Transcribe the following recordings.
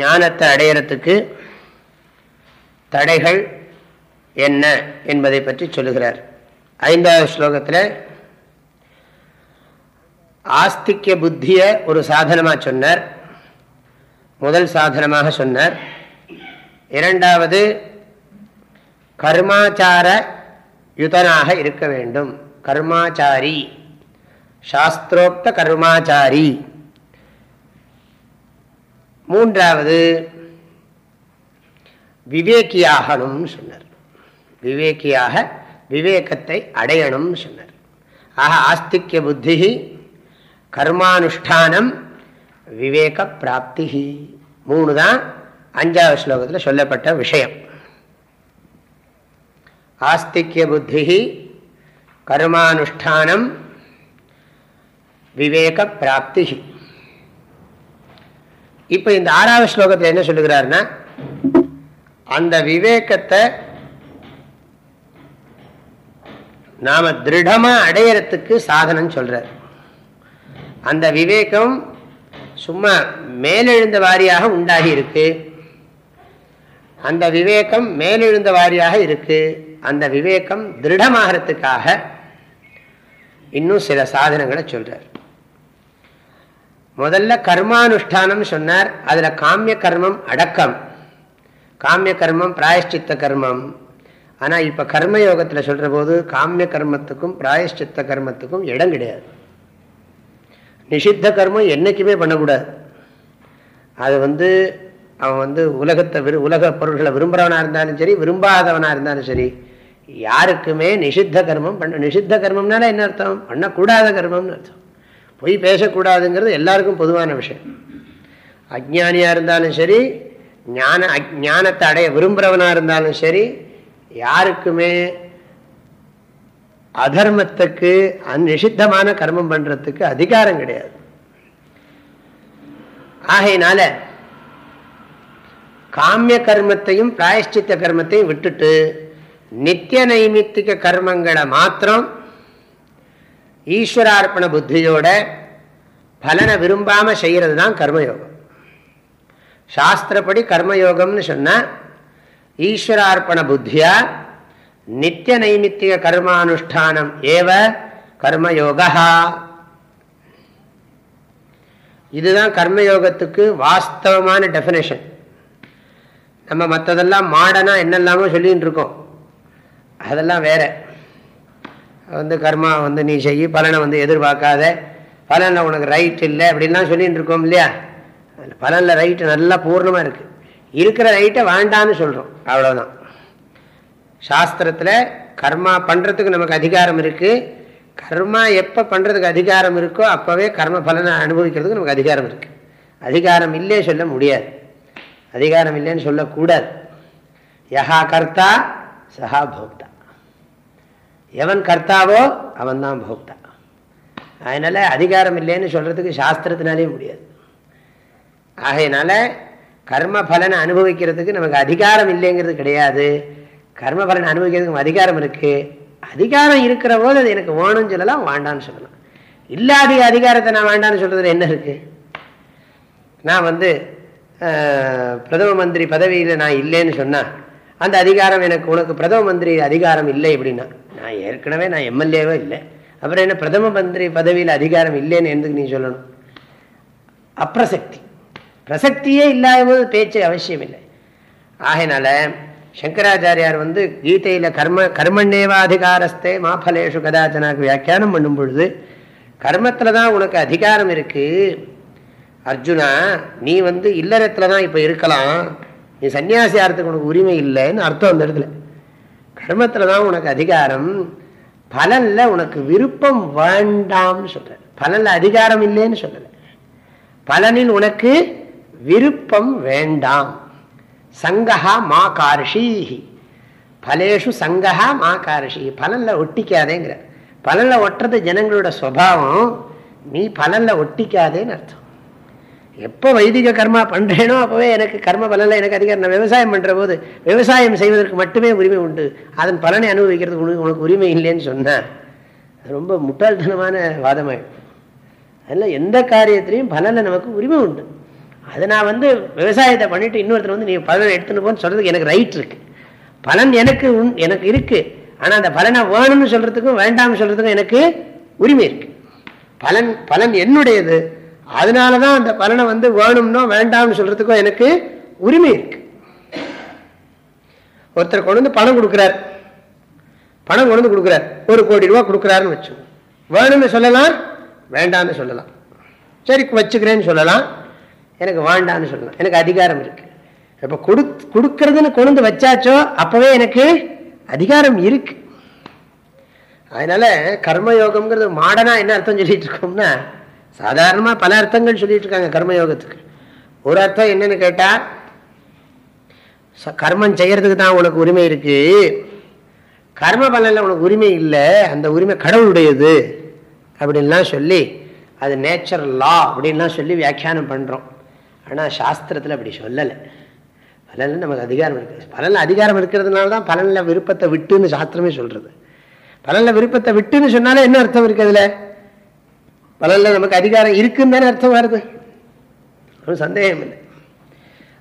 ஞானத்தை அடையிறதுக்கு தடைகள் என்ன என்பதை பற்றி சொல்லுகிறார். ஐந்தாவது ஸ்லோகத்தில் ஆஸ்திக்ய புத்தியை ஒரு சாதனமாக சொன்னார். முதல் சாதனமாக சொன்னார். இரண்டாவது கர்மாச்சார யுதனாக இருக்க வேண்டும். கர்மாச்சாரி சாஸ்திரோக்த கர்மாச்சாரி. மூன்றாவது விவேக்கியாகணும்னு சொன்னார். விவேக்கியாக விவேகத்தை அடையணும்னு சொன்னார். ஆக ஆஸ்திக்ய புத்தி கர்மானுஷ்டானம் விவேக பிராப்தி மூணு தான் அஞ்சாவது ஸ்லோகத்தில் சொல்லப்பட்ட விஷயம். ஆஸ்திக்ய புத்தி கர்மானுஷ்டானம் விவேக பிராப்தி இப்போ இந்த ஆறாவது ஸ்லோகத்தில் என்ன சொல்லுகிறாருன்னா அந்த விவேகத்தை நாம திருடமா அடையறதுக்கு சாதனம் சொல்றார். அந்த விவேகம் சும்மா மேலெழுந்த வாரியாக உண்டாகி இருக்கு. அந்த விவேகம் மேலெழுந்த வாரியாக இருக்கு. அந்த விவேகம் திருடமாகறதுக்காக இன்னும் சில சாதனங்களை சொல்றார். முதல்ல கர்மானுஷ்டானம் சொன்னார். அதில் காமிய கர்மம் அடக்கம். காமிய கர்மம் பிராயஷ்சித்த கர்மம். ஆனால் இப்போ கர்மயோகத்துல சொல்கிற போது காமிய கர்மத்துக்கும் பிராயஷ்சித்த கர்மத்துக்கும் இடம் கிடையாது. நிஷித்த கர்மம் என்னைக்குமே பண்ணக்கூடாது. அது வந்து அவன் வந்து உலகத்தை விரு உலக பொருள்களை விரும்புகிறவனாக இருந்தாலும் சரி விரும்பாதவனாக இருந்தாலும் சரி யாருக்குமே நிஷித்த கர்மம் பண்ண நிஷித்த கர்மம்னால என்ன அர்த்தம்? பண்ணக்கூடாத கர்மம்னு அர்த்தம். பொய் பேசக்கூடாதுங்கிறது எல்லாருக்கும் பொதுவான விஷயம். அஜ்ஞானியாக இருந்தாலும் சரி ஞான ஞானத்தை அடைய விரும்புகிறவனாக இருந்தாலும் சரி யாருக்குமே அதர்மத்துக்கு நிஷித்தமான கர்மம் பண்றதுக்கு அதிகாரம் கிடையாது. ஆகையினால காமிய கர்மத்தையும் பிராயஷ்சித்த கர்மத்தையும் விட்டுட்டு நித்திய நைமித்திக கர்மங்களை மாத்திரம் ஈஸ்வரார்ப்பண புத்தியோட பலனை விரும்பாம செய்யறது தான் கர்மயோகம். சாஸ்திரப்படி கர்மயோகம்னு சொன்ன ஈஸ்வரார்ப்பண புத்தியா நித்திய நைமித்திய கர்மானுஷ்டானம் ஏவ கர்மயோகா. இதுதான் கர்மயோகத்துக்கு வாஸ்தவமான டெஃபினேஷன் நம்ம மற்றதெல்லாம் மாடனா என்னெல்லாமோ சொல்லின்னு இருக்கோம். அதெல்லாம் வேற. வந்து கர்மா வந்து நீ செய்யி பலனை வந்து எதிர்பார்க்காத பலனில் உனக்கு ரைட் இல்லை அப்படின்லாம் சொல்லிட்டு இருக்கோம் இல்லையா பலனில் ரைட்டு நல்லா பூர்ணமாக இருக்குது இருக்கிற ரைட்டை வேண்டான்னு சொல்கிறோம் அவ்வளோதான் சாஸ்திரத்தில் கர்மா பண்ணுறதுக்கு நமக்கு அதிகாரம் இருக்குது கர்மா எப்போ பண்ணுறதுக்கு அதிகாரம் இருக்கோ அப்போவே கர்ம பலனை அனுபவிக்கிறதுக்கு நமக்கு அதிகாரம் இருக்குது அதிகாரம் இல்லே சொல்ல முடியாது. அதிகாரம் இல்லைன்னு சொல்லக்கூடாது. யஹா கர்த்தா சஹா போக்தா. எவன் கர்த்தாவோ அவன் தான் போக்தா. அதனால் அதிகாரம் இல்லைன்னு சொல்கிறதுக்கு சாஸ்திரத்தினாலே முடியாது. ஆகையினால கர்ம பலனை அனுபவிக்கிறதுக்கு நமக்கு அதிகாரம் இல்லைங்கிறது கிடையாது. கர்ம பலனை அனுபவிக்கிறதுக்கு அதிகாரம் இருக்குது அதிகாரம் இருக்கிற போது அது எனக்கு வேணும்னு சொல்லலாம் வேண்டான்னு சொல்லலாம். இல்லாத அதிகாரத்தை நான் வேண்டான்னு சொல்கிறதுல என்ன இருக்குது நான் வந்து பிரதம மந்திரி பதவியில் நான் இல்லைன்னு சொன்னால் அந்த அதிகாரம் எனக்கு உனக்கு பிரதம மந்திரி அதிகாரம் இல்லை அப்படின்னா நான் ஏற்கனவே நான் எம்எல்ஏவோ இல்லை. அப்புறம் என்ன பிரதம மந்திரி பதவியில் அதிகாரம் இல்லைன்னு எதுக்கு நீ சொல்லணும்? அப்பிரசக்தி. பிரசக்தியே இல்லாத போது பேச்சு அவசியம் இல்லை ஆகையினால சங்கராச்சாரியார் வந்து கீதையில் கர்ம கர்மண்ணேவாதிகாரஸ்தே மாஃபலேஷு கதாச்சனாக்கு வியாக்கியானம் பண்ணும் பொழுது கர்மத்தில் தான் உனக்கு அதிகாரம் இருக்குது அர்ஜுனா நீ வந்து இல்லறத்துல தான் இப்போ இருக்கலாம். நீ சன்னியாசி ஆகிறதுக்கு உனக்கு உரிமை இல்லைன்னு அர்த்தம் அந்த இடத்துல. கர்மத்தில் தான் உனக்கு அதிகாரம். பலனில் உனக்கு விருப்பம் வேண்டாம்னு சொல்ற. பலனில் அதிகாரம் இல்லைன்னு சொல்லலை. பலனில் உனக்கு விருப்பம் வேண்டாம். சங்கஹா மா கார்ஷீஹி. பலேஷு சங்கஹா மா கார்ஷி பலனில் ஒட்டிக்காதேங்கிற. பலனில் ஒட்டுறது ஜனங்களோட சுவாவம் நீ பலனில் ஒட்டிக்காதேன்னு அர்த்தம். எப்போ வைதிக கர்மா பண்ணுறேனோ அப்போவே எனக்கு கர்ம பலனில் எனக்கு அதிகாரம். நான் விவசாயம் பண்ணுற போது விவசாயம் செய்வதற்கு மட்டுமே உரிமை உண்டு. அதன் பலனை அனுபவிக்கிறதுக்கு உனக்கு உனக்கு உரிமை இல்லைன்னு சொன்னேன் ரொம்ப முட்டாள்தனமான வாதமாயிடும் அதில் எந்த காரியத்திலையும் பலனில் நமக்கு உரிமை உண்டு. அதை நான் வந்து விவசாயத்தை பண்ணிட்டு இன்னொருத்தர் வந்து நீ பலனை எடுத்துன்னு போன்னு சொல்றதுக்கு எனக்கு ரைட் இருக்கு. பலன் எனக்கு எனக்கு இருக்குது ஆனால் அந்த பலனை வேணும்னு சொல்கிறதுக்கும் வேண்டாம்னு சொல்கிறதுக்கும் எனக்கு உரிமை இருக்குது பலன் பலன் என்னுடையது? அதனாலதான் அந்த பலனை வந்து வேணும்னோ வேண்டாம்னு சொல்றதுக்கும் எனக்கு உரிமை இருக்கு. ஒருத்தர் கொண்டு வந்து பணம் கொடுக்குறார். பணம் கொண்டு வந்து கொடுக்குறார். ஒரு கோடி ரூபா கொடுக்குறாருன்னு வச்சு வேணும்னு சொல்லலாம் வேண்டாம்னு சொல்லலாம். சரி வச்சுக்கிறேன்னு சொல்லலாம். எனக்கு வேண்டான்னு சொல்லலாம். எனக்கு அதிகாரம் இருக்கு. இப்போ கொடு கொடுக்கறதுன்னு கொண்டு வச்சாச்சோ அப்பவே எனக்கு அதிகாரம் இருக்கு. அதனால கர்மயோகம்ங்கிறது மாடனா என்ன அர்த்தம் சொல்லிட்டு இருக்கோம்னா சாதாரணமாக பல அர்த்தங்கள் சொல்லிட்டு இருக்காங்க கர்மயோகத்துக்கு. ஒரு அர்த்தம் என்னன்னு கேட்டா கர்மம் செய்யறதுக்கு தான் உனக்கு உரிமை இருக்கு. கர்ம பலனில் உனக்கு உரிமை இல்லை அந்த உரிமை கடவுளுடையது அப்படின்லாம் சொல்லி அது நேச்சர் லா அப்படின்லாம் சொல்லி வியாக்கியானம் பண்ணுறோம் ஆனால் சாஸ்திரத்தில் அப்படி சொல்லலை. பலனில் நமக்கு அதிகாரம் இருக்குது பலனில் அதிகாரம் இருக்கிறதுனால தான் பலனில் விருப்பத்தை விட்டுன்னு சாஸ்திரமே சொல்கிறது பலனில் விருப்பத்தை விட்டுன்னு சொன்னாலே என்ன அர்த்தம் இருக்குது அதில்? பலனில் நமக்கு அதிகாரம் இருக்குன்னு தானே அர்த்தம் வருது. ஒன்றும் சந்தேகம் இல்லை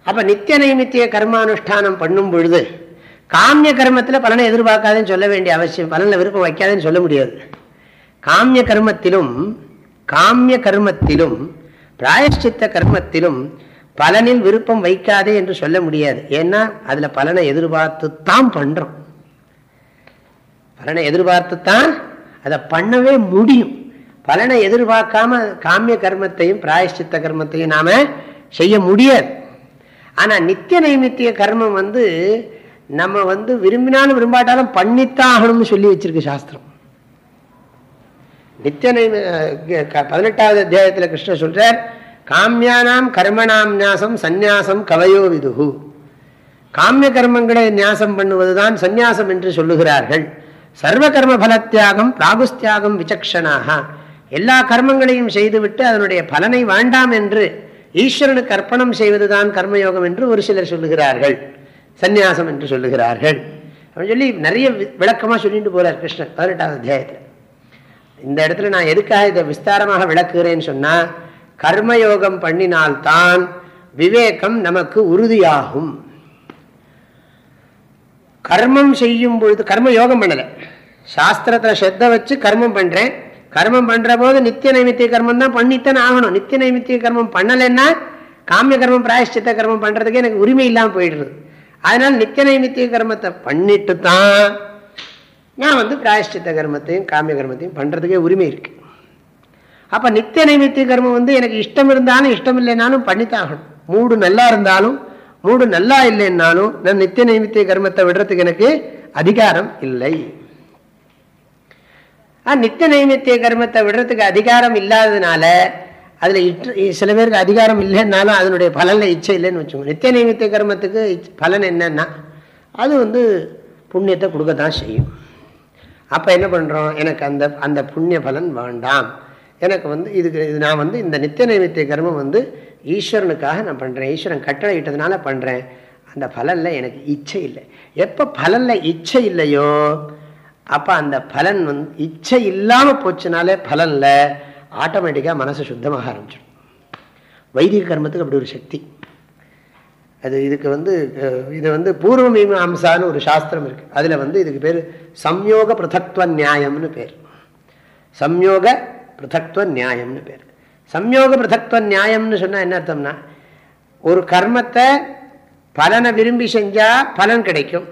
அப்போ நித்திய நைமித்திய கர்மானுஷ்டானம் பண்ணும் பொழுது காமிய கர்மத்தில் பலனை எதிர்பார்க்காதுன்னு சொல்ல வேண்டிய அவசியம் பலனில் விருப்பம் வைக்காதுன்னு சொல்ல முடியாது. காமிய கர்மத்திலும் காமிய கர்மத்திலும் பிராயஷ்சித்த கர்மத்திலும் பலனில் விருப்பம் வைக்காதே என்று சொல்ல முடியாது. ஏன்னா அதுல பலனை எதிர்பார்த்து தான் பண்றோம். பலனை எதிர்பார்த்து தான் அதை பண்ணவே முடியும். பலனை எதிர்பார்க்காம காமிய கர்மத்தையும் பிராயஷ்சித்த கர்மத்தையும் நாம செய்ய முடியாது. ஆனா நித்திய நைமித்திய கர்மம் வந்து நம்ம வந்து விரும்பினாலும் விரும்பாட்டாலும் பண்ணித்தாகணும்னு சொல்லி வச்சிருக்கு சாஸ்திரம். நித்திய நைமி பதினெட்டாவது அத்தியாயத்தில் கிருஷ்ணர் சொல்றார் காமியானாம் கர்மணாம் நியாசம் சந்நியாசம் கவையோ விதுகு. காமிய கர்மங்களை நியாசம் பண்ணுவதுதான் சந்நியாசம் என்று சொல்லுகிறார்கள். சர்வ கர்ம பலத்தியாகம் பிராகுஸ்தியாகம் விசக்ஷனாக. எல்லா கர்மங்களையும் செய்துவிட்டு அதனுடைய பலனை வேண்டாம் என்று ஈஸ்வரனுக்கு அர்ப்பணம் செய்வதுதான் கர்மயோகம் என்று ஒரு சிலர் சொல்லுகிறார்கள். சந்நியாசம் என்று சொல்லுகிறார்கள். அப்படின்னு சொல்லி நிறைய விளக்கமா சொல்லிட்டு போறார் கிருஷ்ணன் பதினெட்டாவது அத்தியாயத்தில். இந்த இடத்துல நான் எதுக்காக இதை விஸ்தாரமாக விளக்குகிறேன்னு சொன்னா கர்மயோகம் பண்ணினால்தான் விவேகம் நமக்கு உறுதியாகும். கர்மம் செய்யும் பொழுது கர்ம யோகம் பண்ணல. சாஸ்திரத்தை ஸ்ரத்த வச்சு கர்மம் பண்றேன் கர்மம் பண்ற போது நித்திய நைமித்திய கர்மம் தான் பண்ணித்தான் ஆகணும். நித்திய நைமித்திய கர்மம் பண்ணலைன்னா காமிய கர்மம் பிராயஷ்டித்த கர்மம் பண்றதுக்கு எனக்கு உரிமை இல்லாமல் போயிடுறது அதனால நித்திய நைமித்திய கர்மத்தை பண்ணிட்டு தான் நான் வந்து பிராயஷ்டித்த கர்மத்தையும் காமிய கர்மத்தையும் பண்றதுக்கே உரிமை இருக்கு. அப்ப நித்திய நைமித்திய கர்மம் வந்து எனக்கு இஷ்டம் இருந்தாலும் இஷ்டம் இல்லைனாலும் பண்ணித்தாகணும் மூடு நல்லா இருந்தாலும் மூடு நல்லா இல்லைன்னாலும் நான் நித்திய நைமித்திய கர்மத்தை விடுறதுக்கு எனக்கு அதிகாரம் இல்லை. நித்திய நைமித்திய கர்மத்தை விடுறதுக்கு அதிகாரம் இல்லாததுனால அதில் சில பேருக்கு அதிகாரம் இல்லைன்னாலும் அதனுடைய பலனில் இச்சை இல்லைன்னு வச்சுக்கோங்க. நித்திய நைமித்திய கர்மத்துக்கு பலன் என்னன்னா அது வந்து புண்ணியத்தை கொடுக்க தான் செய்யும். அப்போ என்ன பண்ணுறோம் எனக்கு அந்த அந்த புண்ணிய பலன் வேண்டாம். எனக்கு வந்து இதுக்கு இது நான் வந்து இந்த நித்திய நைமித்திய கர்மம் வந்து ஈஸ்வரனுக்காக நான் பண்ணுறேன் ஈஸ்வரன் கட்டளை இட்டதுனால பண்ணுறேன் அந்த பலனில் எனக்கு இச்சை இல்லை. எப்போ பலனில் இச்சை இல்லையோ அப்போ அந்த பலன் வந்து இச்சை இல்லாமல் போச்சுனாலே பலனில் ஆட்டோமேட்டிக்காக மனசு சுத்தமாக ஆரம்பிச்சிடும். வைதிக கர்மத்துக்கு அப்படி ஒரு சக்தி. அது இதுக்கு வந்து இது வந்து பூர்வ மீமாம்சான்னு ஒரு சாஸ்திரம் இருக்குது அதில் வந்து இதுக்கு பேர் சம்யோக பிருத்தத்துவ நியாயம்னு பேர். சம்யோக பிருத்தத்துவ நியாயம்னு பேர். சம்யோக பிருத்தத்துவ நியாயம்னு சொன்னால் என்ன அர்த்தம்னா ஒரு கர்மத்தை பலனை விரும்பி செஞ்சால் பலன் கிடைக்கும்.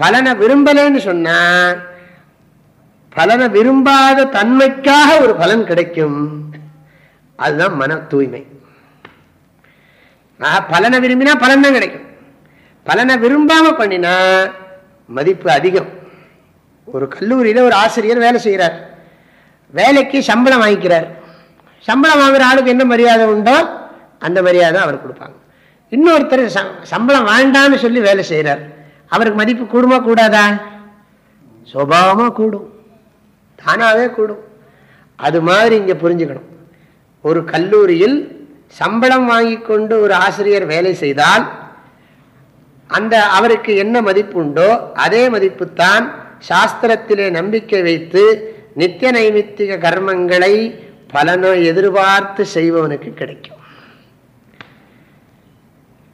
பலனை விரும்பலன்னு சொன்னா பலனை விரும்பாத தன்மைக்காக ஒரு பலன் கிடைக்கும். அதுதான் மன தூய்மை. பலனை விரும்பினா பலன் தான் கிடைக்கும். பலனை விரும்பாம பண்ணினா மதிப்பு அதிகம். ஒரு கல்லூரியில ஒரு ஆசிரியர் வேலை செய்கிறார் வேலைக்கு சம்பளம் வாங்கிக்கிறார். சம்பளம் வாங்குற ஆளுக்கு என்ன மரியாதை உண்டோ அந்த மரியாதை அவர் கொடுப்பாங்க. இன்னொருத்தர் சம்பளம் வேண்டான்னு சொல்லி வேலை செய்கிறார் அவருக்கு மதிப்பு கூடுமா கூடாதா? சுபாவமாக கூடும். தானாவே கூடும். அது மாதிரி இங்க புரிஞ்சுக்கணும். ஒரு கல்லூரியில் சம்பளம் வாங்கி கொண்டு ஒரு ஆசிரியர் வேலை செய்தால் அந்த அவருக்கு என்ன மதிப்பு உண்டோ அதே மதிப்புத்தான் சாஸ்திரத்திலே நம்பிக்கை வைத்து நித்திய நைமித்திக கர்மங்களை பலனை எதிர்பார்த்து செய்பவனுக்கு கிடைக்கும்.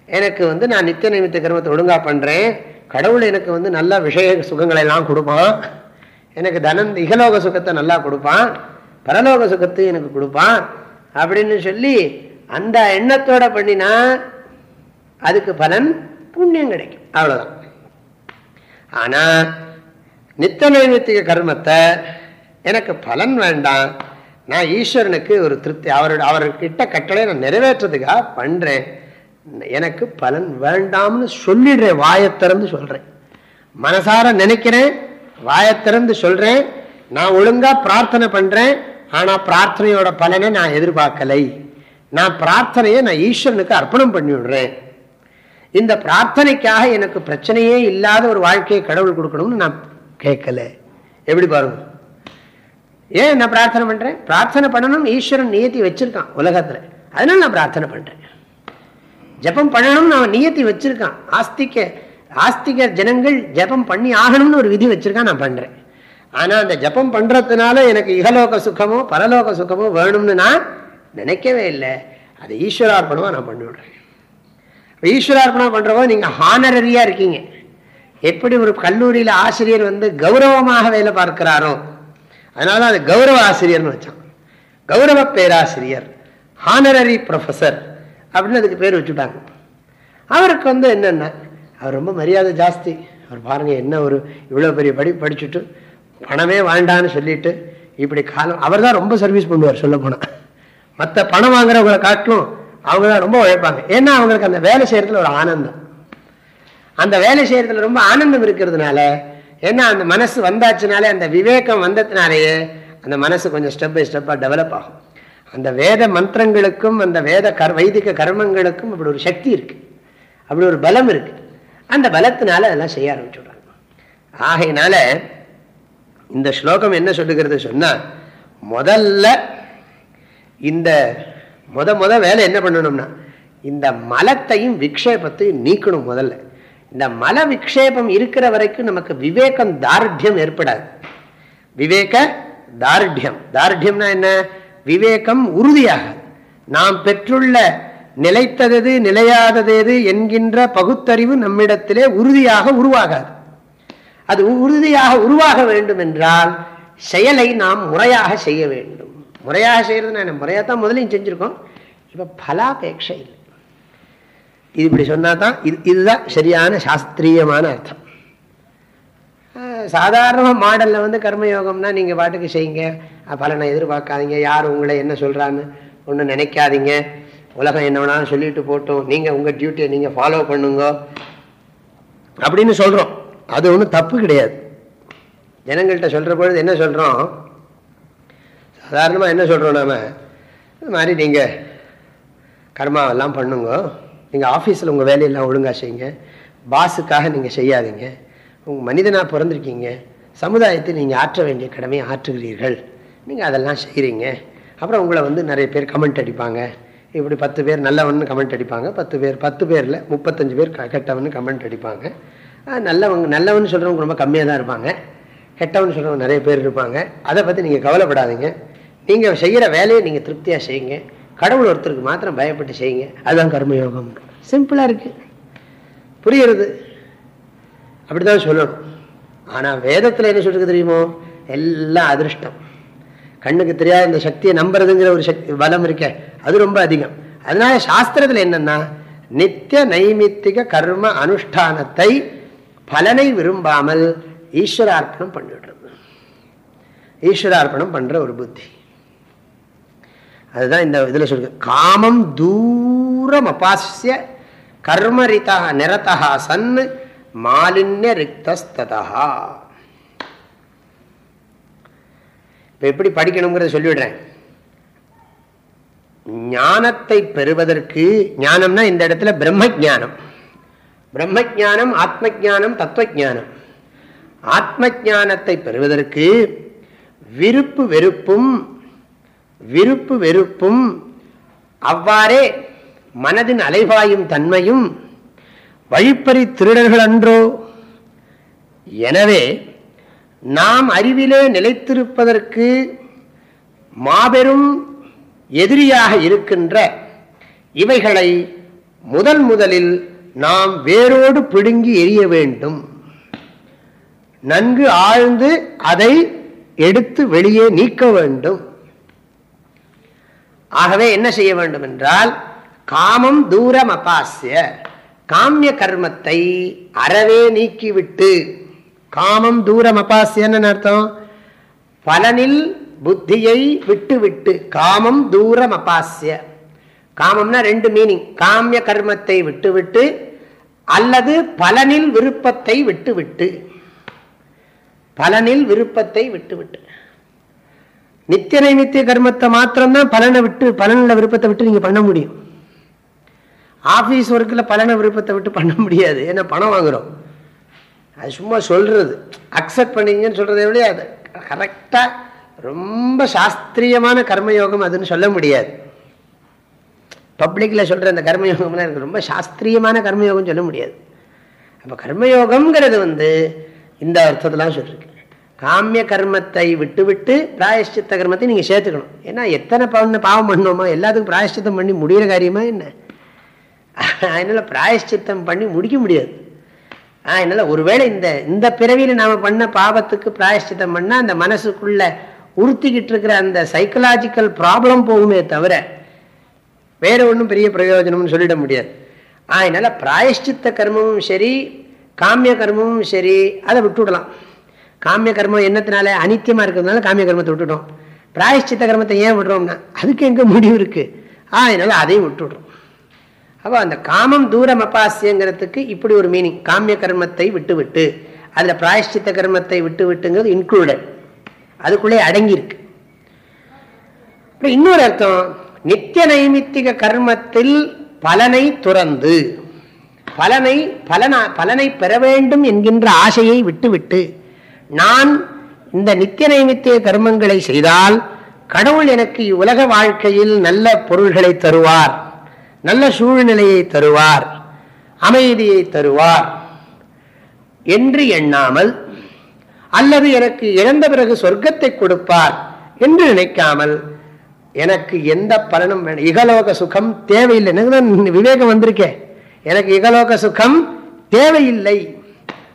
எனக்கு வந்து நான் நித்திய நைமித்த கர்மத்தை ஒழுங்கா பண்றேன். கடவுள் எனக்கு வந்து நல்ல விஷய சுகங்களை எல்லாம் கொடுப்பான். எனக்கு தனந்த இகலோக சுகத்தை நல்லா கொடுப்பான். பரலோக சுகத்தையும் எனக்கு கொடுப்பான். அப்படின்னு சொல்லி அந்த எண்ணத்தோட பண்ணினா அதுக்கு பலன் புண்ணியம் கிடைக்கும். அவ்வளவுதான். ஆனா நித்த நைமித்திக கர்மத்தை எனக்கு பலன் வேண்டாம். நான் ஈஸ்வரனுக்கு ஒரு திருப்தி. அவரோட அவர்கிட்ட கட்டளை நான் நிறைவேற்றதுக்காக பண்றேன். எனக்கு பலன் வேண்டாம்னு சொல்லிடுறேன் வாயத்திறந்து சொல்றேன். மனசார நினைக்கிறேன் வாயத்திறந்து சொல்றேன். நான் ஒழுங்கா பிரார்த்தனை பண்றேன் ஆனா பிரார்த்தனையோட பலனை நான் எதிர்பார்க்கலை. நான் பிரார்த்தனையை நான் ஈஸ்வரனுக்கு அர்ப்பணம் பண்ணி விடுறேன். இந்த பிரார்த்தனைக்காக எனக்கு பிரச்சனையே இல்லாத ஒரு வாழ்க்கையை கடவுள் கொடுக்கணும்னு நான் கேட்கல. எப்படி பாருங்க? ஏன் நான் பிரார்த்தனை பண்றேன்? பிரார்த்தனை பண்ணணும் ஈஸ்வரன் நியத்தி வச்சிருக்கான் உலகத்துல. அதனால நான் பிரார்த்தனை பண்றேன். ஜபம் பண்ணணும்னு அவன் நியத்தி வச்சிருக்கான். ஆஸ்திக்க ஆஸ்திக ஜனங்கள் ஜபம் பண்ணி ஆகணும்னு ஒரு விதி வச்சிருக்கான் நான் பண்றேன். ஆனா அந்த ஜபம் பண்றதுனால எனக்கு இகலோக சுகமோ பரலோக சுகமோ வேணும்னு நான் நினைக்கவே இல்லை. அதை ஈஸ்வரார்ப்பணமா நான் பண்ணிவிடுறேன் ஈஸ்வரார்ப்பணம் பண்றவோ நீங்க ஹானரரியா இருக்கீங்க. எப்படி ஒரு கல்லூரியில ஆசிரியர் வந்து கௌரவமாக வேலை பார்க்கிறாரோ அதனால அது கௌரவ ஆசிரியர்னு வச்சான் கௌரவ பேராசிரியர் ஹானரரி ப்ரொஃபஸர் அப்படின்னு அதுக்கு பேர் வச்சுட்டாங்க. அவருக்கு வந்து என்னென்ன அவர் ரொம்ப மரியாதை ஜாஸ்தி. அவர் பாருங்கள் என்ன ஒரு இவ்வளோ பெரிய படி படிச்சுட்டு பணமே வேண்டான்னு சொல்லிட்டு இப்படி காலம் அவர் தான் ரொம்ப சர்வீஸ் பண்ணுவார் சொல்ல போனால் மற்ற பணம் வாங்குறவங்களை காட்டிலும் அவங்க தான் ரொம்ப உழைப்பாங்க. ஏன்னா அவங்களுக்கு அந்த வேலை செய்கிறதுல ஒரு ஆனந்தம். அந்த வேலை செய்கிறதுல ரொம்ப ஆனந்தம் இருக்கிறதுனால ஏன்னா அந்த மனசு வந்தாச்சுனாலே அந்த விவேகம் வந்ததுனாலேயே அந்த மனசு கொஞ்சம் ஸ்டெப் பை ஸ்டெப்பாக டெவலப் ஆகும். அந்த வேத மந்திரங்களுக்கும் அந்த வேத கர் வைதிக கர்மங்களுக்கும் அப்படி ஒரு சக்தி இருக்கு. அப்படி ஒரு பலம் இருக்கு. அந்த பலத்தினால அதெல்லாம் செய்ய ஆரம்பிச்சுடுறாங்க. ஆகையினால இந்த ஸ்லோகம் என்ன சொல்லுகிறது சொன்னா முதல்ல இந்த முத முத வேலை என்ன பண்ணணும்னா இந்த மலத்தையும் விக்ஷேபத்தையும் நீக்கணும் முதல்ல. இந்த மல விக்ஷேபம் இருக்கிற வரைக்கும் நமக்கு விவேகம் தார்டியம் ஏற்படாது. விவேக தார்டியம். தார்டியம்னா என்ன? விவேகம் உறுதியாக. நாம் பெற்றுள்ள நிலைத்தது நிலையாதது என்கின்ற பகுத்தறிவு நம்மிடத்திலே உறுதியாக உருவாகாது. அது உறுதியாக உருவாக வேண்டும் என்றால் செயலை நாம் முறையாக செய்ய வேண்டும். முறையாக செய்யறது என்ன? முறையாக தான் முதலையும் செஞ்சுருக்கோம். இப்போ பலாபேட்சை இல்லை. இது இப்படி சொன்னா தான் இது இதுதான் சரியான சாஸ்திரியமான அர்த்தம். சாதாரணமாக மாடலில் வந்து கர்மயோகம்னா நீங்கள் பாட்டுக்கு செய்யுங்க. பலனை எதிர்பார்க்காதீங்க. யார் உங்களை என்ன சொல்கிறான்னு ஒன்றும் நினைக்காதீங்க. உலகம் என்ன வேணாலும் சொல்லிட்டு போட்டோம். நீங்கள் உங்கள் டியூட்டியை நீங்கள் ஃபாலோ பண்ணுங்க. அப்படின்னு சொல்கிறோம் அது ஒன்றும் தப்பு கிடையாது. ஜனங்கள்கிட்ட சொல்கிற பொழுது என்ன சொல்கிறோம் சாதாரணமாக என்ன சொல்கிறோம் நாம்? இது மாதிரி நீங்கள் கர்மாவெல்லாம் பண்ணுங்க. நீங்கள் ஆஃபீஸில் உங்கள் வேலையெல்லாம் ஒழுங்காக செய்யுங்க. பாஸுக்காக நீங்கள் செய்யாதீங்க. உங்கள் மனிதனாக பிறந்திருக்கீங்க. சமுதாயத்தை நீங்கள் ஆற்ற வேண்டிய கடமையை ஆற்றுகிறீர்கள். நீங்கள் அதெல்லாம் செய்கிறீங்க அப்புறம் உங்களை வந்து நிறைய பேர் கமெண்ட் அடிப்பாங்க. இப்படி பத்து பேர் நல்லவன் கமெண்ட் அடிப்பாங்க. பத்து பேர் பத்து பேரில் முப்பத்தஞ்சு பேர் கெட்டவன் கமெண்ட் அடிப்பாங்க. நல்லவங்க நல்லவன் சொல்கிறவங்க ரொம்ப கம்மியாக தான் இருப்பாங்க. கெட்டவன் சொல்கிறவங்க நிறைய பேர் இருப்பாங்க. அதை பற்றி நீங்கள் கவலைப்படாதீங்க. நீங்கள் செய்கிற வேலையை நீங்கள் திருப்தியாக செய்யுங்க. கடவுள் ஒருத்தருக்கு மாத்திரம் பயப்பட்டு செய்யுங்க. அதுதான் கர்மயோகம். சிம்பிளாக இருக்குது புரியுறது? அப்படிதான் சொல்லணும். ஆனால் வேதத்தில் என்ன சொல்றது தெரியுமோ? எல்லாம் அதிர்ஷ்டம். கண்ணுக்கு தெரியாத இந்த சக்தியை நம்புறதுங்கிற ஒரு சக்தி பலம் இருக்க. அது ரொம்ப அதிகம். அதனால சாஸ்திரத்தில் என்னன்னா நித்திய நைமித்திக கர்ம அனுஷ்டானத்தை பலனை விரும்பாமல் ஈஸ்வரார்ப்பணம் பண்ணிவிடுறது ஈஸ்வரார்ப்பணம் பண்ற ஒரு புத்தி. அதுதான் இந்த இதுல சொல்லு காமம் தூரம் அபாசிய கர்மரிதா நிரதா சன் மாலின்ய ரிக்தஸ்ததா இப்போ எப்படி படிக்கணுங்கிறத சொல்லிவிடுறேன். ஞானத்தை பெறுவதற்கு ஞானம்னா இந்த இடத்துல பிரம்ம ஜானம் பிரம்ம ஜானம் ஆத்ம ஜானம் தத்துவ ஜானம் ஆத்ம ஜானத்தை பெறுவதற்கு விருப்பு வெறுப்பும் விருப்பு வெறுப்பும் அவ்வாறே மனதின் அலைவாயும் தன்மையும் வழிப்பறி திருடர்கள் அன்றோ? எனவே நாம் அறிவிலே நிலைத்திருப்பதற்கு மாபெரும் எதிரியாக இருக்கின்ற இவைகளை முதல் முதலில் நாம் வேரோடு பிடுங்கி எரிய வேண்டும். நன்கு ஆழ்ந்து அதை எடுத்து வெளியே நீக்க வேண்டும். ஆகவே என்ன செய்ய வேண்டும் என்றால் காமம் தூரம் அபாசிய காமிய கர்மத்தை அறவே நீக்கிவிட்டு காமம் தூரம் அபாசியன்னு அர்த்தம்? பலனில் புத்தியை விட்டு விட்டு காமம் தூரம் அபாசிய. காமம்னா ரெண்டு மீனிங் காமிய கர்மத்தை விட்டுவிட்டு அல்லது பலனில் விருப்பத்தை விட்டுவிட்டு. பலனில் விருப்பத்தை விட்டுவிட்டு. நித்திய நைமித்திய கர்மத்தை மாத்திரம்தான் பலனை விட்டு பலனில் விருப்பத்தை விட்டு நீங்க பண்ண முடியும். ஆஃபீஸ் ஒர்க்கில் பலன விருப்பத்தை விட்டு பண்ண முடியாது. ஏன்னா பணம் வாங்குறோம். அது சும்மா சொல்கிறது அக்செப்ட் பண்ணிங்கன்னு சொல்றதை விட அது கரெக்டாக ரொம்ப சாஸ்திரியமான கர்மயோகம் அதுன்னு சொல்ல முடியாது. பப்ளிக்கில் சொல்கிற அந்த கர்மயோகம்லாம் எனக்கு ரொம்ப சாஸ்திரியமான கர்மயோகம் சொல்ல முடியாது. அப்போ கர்மயோகம்ங்கிறது வந்து இந்த அர்த்தத்தெல்லாம் சொல்லியிருக்கு காமிய கர்மத்தை விட்டு விட்டு பிராயஷ்சித்த கர்மத்தை நீங்கள் சேர்த்துக்கணும். ஏன்னா எத்தனை பண்ண பாவம் பண்ணோமா எல்லாத்துக்கும் பிராயஷ்சித்தம் பண்ணி முடிகிற காரியமா என்ன? அதனால் பிராயஷ்சித்தம் பண்ணி முடிக்க முடியாது. அதனால் ஒருவேளை இந்த இந்த பிறவியில் நாம் பண்ண பாவத்துக்கு பிராயஷ்சித்தம் பண்ணால் அந்த மனசுக்குள்ள உறுத்திக்கிட்டு இருக்கிற அந்த சைக்கலாஜிக்கல் ப்ராப்ளம் போகுமே தவிர வேற ஒன்றும் பெரிய பிரயோஜனம்னு சொல்லிட முடியாது. அதனால பிராயஷ்சித்த கர்மமும் சரி காமிய கர்மமும் சரி அதை விட்டுவிடலாம் காமிய கர்மம் என்னத்தினால அனித்தியமாக இருக்கிறதுனால காமிய கர்மத்தை விட்டுட்டோம். பிராயஷ்சித்த கர்மத்தை ஏன் விடுறோம்னா அதுக்கு எங்கே முடிவு இருக்குது அதனால அதையும் விட்டுவிடுறோம் அப்போ அந்த காமம் தூரம் அப்பாசியங்கிறதுக்கு இப்படி ஒரு மீனிங் காமிய கர்மத்தை விட்டு விட்டு அதில் பிராயஷ்சித்த கர்மத்தை விட்டு விட்டுங்கிறது இன்க்ளூடட் அதுக்குள்ளே அடங்கியிருக்கு. அப்புறம் இன்னொரு அர்த்தம் நித்திய நைமித்திக கர்மத்தில் பலனை துறந்து பலனை பலனா பலனை பெற வேண்டும் என்கின்ற ஆசையை விட்டுவிட்டு நான் இந்த நித்திய நைமித்திய கர்மங்களை செய்தால் கடவுள் எனக்கு உலக வாழ்க்கையில் நல்ல பொருள்களை தருவார். நல்ல சூழ்நிலையை தருவார் அமைதியை தருவார். என்று எண்ணாமல் அல்லது எனக்கு இழந்த பிறகு சொர்க்கத்தை கொடுப்பார் என்று நினைக்காமல் எனக்கு எந்த பலனும் வேணும். இகலோக சுகம் தேவையில்லை. எனக்கு விவேகம் வந்திருக்கேன் எனக்கு இகலோக சுகம் தேவையில்லை.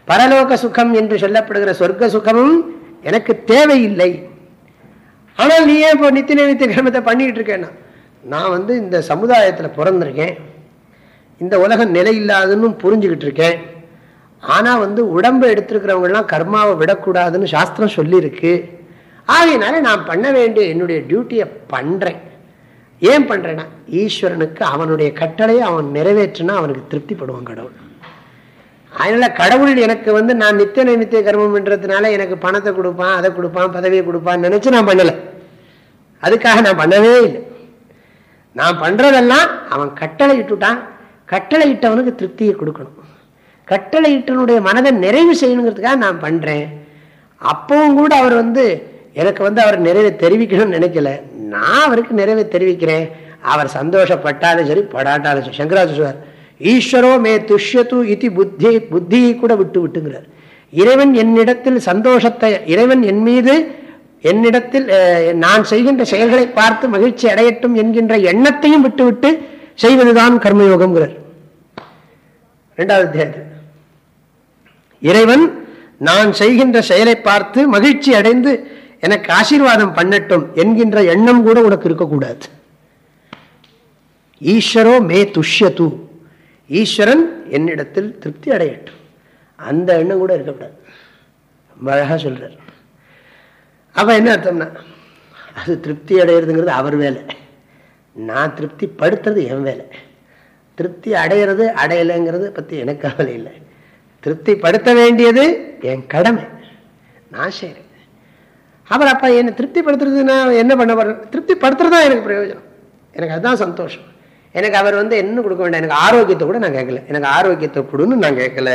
பரலோக சுகம் என்று சொல்லப்படுகிற சொர்க்க சுகமும் எனக்கு தேவையில்லை. ஆனால் நீ ஏன் இப்போ நித்திய நித்திய கிரமத்தை பண்ணிட்டு இருக்கேன்னா? நான் வந்து இந்த சமுதாயத்தில் பிறந்திருக்கேன். இந்த உலகம் நிலை இல்லாதுன்னு புரிஞ்சுக்கிட்டு இருக்கேன் ஆனால் வந்து உடம்பை எடுத்திருக்கிறவங்கலாம் கர்மாவை விடக்கூடாதுன்னு சாஸ்திரம் சொல்லியிருக்கு. ஆகையினால நான் பண்ண வேண்டிய என்னுடைய டியூட்டியை பண்ணுறேன் ஏன் பண்ணுறேன்னா ஈஸ்வரனுக்கு அவனுடைய கட்டளையை அவன் நிறைவேற்றினா அவனுக்கு திருப்திப்படுவான் கடவுள். அதனால் கடவுள் எனக்கு வந்து நான் நித்திய நித்திய கர்மம்ன்றதுனால எனக்கு பணத்தை கொடுப்பான் அதை கொடுப்பான் பதவியை கொடுப்பான்னு நினச்சி நான் பண்ணலை. அதுக்காக நான் பண்ணவே இல்லை. நான் பண்றதெல்லாம் அவன் கட்டளை இட்டுட்டான் கட்டளை இட்டவனுக்கு திருப்தியை கொடுக்கணும். கட்டளை இட்டனுடைய மனதை நிறைவு செய்யணுங்கிறதுக்காக நான் பண்றேன். அப்பவும் கூட அவர் வந்து எனக்கு வந்து அவர் நிறைவை தெரிவிக்கணும்னு நினைக்கல. நான் அவருக்கு நிறைவை தெரிவிக்கிறேன். அவர் சந்தோஷப்பட்டாலும் சரி படாட்டாலும் சரி. சங்கராச்சார் ஈஸ்வரோ மே துஷ்யத்து இது புத்தி புத்தியை கூட விட்டு விட்டுங்கிறார் இறைவன் என்னிடத்தில் சந்தோஷத்தை இறைவன் என் மீது என்னிடத்தில் நான் செய்கின்ற செயல்களை பார்த்து மகிழ்ச்சி அடையட்டும் என்கின்ற எண்ணத்தையும் விட்டுவிட்டு செய்வதுதான் கர்மயோகம்ங்கிறார். இரண்டாவது அத்தியாயத்தில். இறைவன் நான் செய்கின்ற செயலை பார்த்து மகிழ்ச்சி அடைந்து எனக்கு ஆசீர்வாதம் பண்ணட்டும் என்கின்ற எண்ணம் கூட உனக்கு இருக்கக்கூடாது. ஈஸ்வரோ மே துஷ்யது. ஈஸ்வரன் என்னிடத்தில் திருப்தி அடையட்டும். அந்த எண்ணம் கூட இருக்கக்கூடாது. அழகா சொல்றார். அப்போ என்ன அர்த்தம்னா அது திருப்தி அடையிறதுங்கிறது அவர் வேலை. நான் திருப்தி படுத்துறது என் வேலை. திருப்தி அடையிறது அடையலைங்கிறது பற்றி எனக்கு கவலை இல்லை. திருப்தி படுத்த வேண்டியது என் கடமை. நான் செய்கிறேன் அவர் அப்பா என்னை திருப்திப்படுத்துறதுன்னா என்ன பண்ண போறேன் திருப்தி படுத்துறதா எனக்கு பிரயோஜனம். எனக்கு அதுதான் சந்தோஷம். எனக்கு அவர் வந்து என்ன கொடுக்க வேண்டாம்? எனக்கு ஆரோக்கியத்தை கூட நான் கேட்கல. எனக்கு ஆரோக்கியத்தை கொடுன்னு நான் கேட்கல.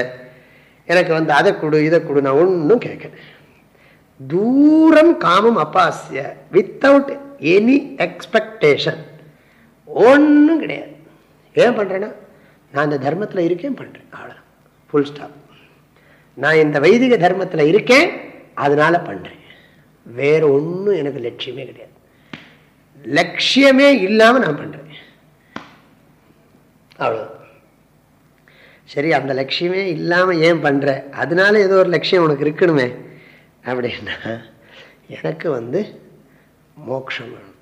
எனக்கு வந்து அதை கொடு இதை கொடு நான் ஒன்றும் கேட்கல. தூரம் காமம் அப்பாசிய வித்தவுட் எனி எக்ஸ்பெக்டேஷன் ஒன்றும் கிடையாது. ஏன் பண்ணுறேன்னா நான் இந்த தர்மத்தில் இருக்கேன் பண்ணுறேன் அவ்வளோ ஃபுல் ஸ்டாப் நான் இந்த வைதிக தர்மத்தில் இருக்கேன் அதனால பண்ணுறேன் வேற ஒன்றும் எனக்கு லட்சியமே கிடையாது. லட்சியமே இல்லாமல் நான் பண்ணுறேன் அவ்வளோ சரி அந்த லட்சியமே இல்லாமல் ஏன் பண்ணுற அதனால ஏதோ ஒரு லட்சியம் உனக்கு இருக்கணுமே. அப்படின்னா எனக்கு வந்து மோக்ஷம் வேணும்.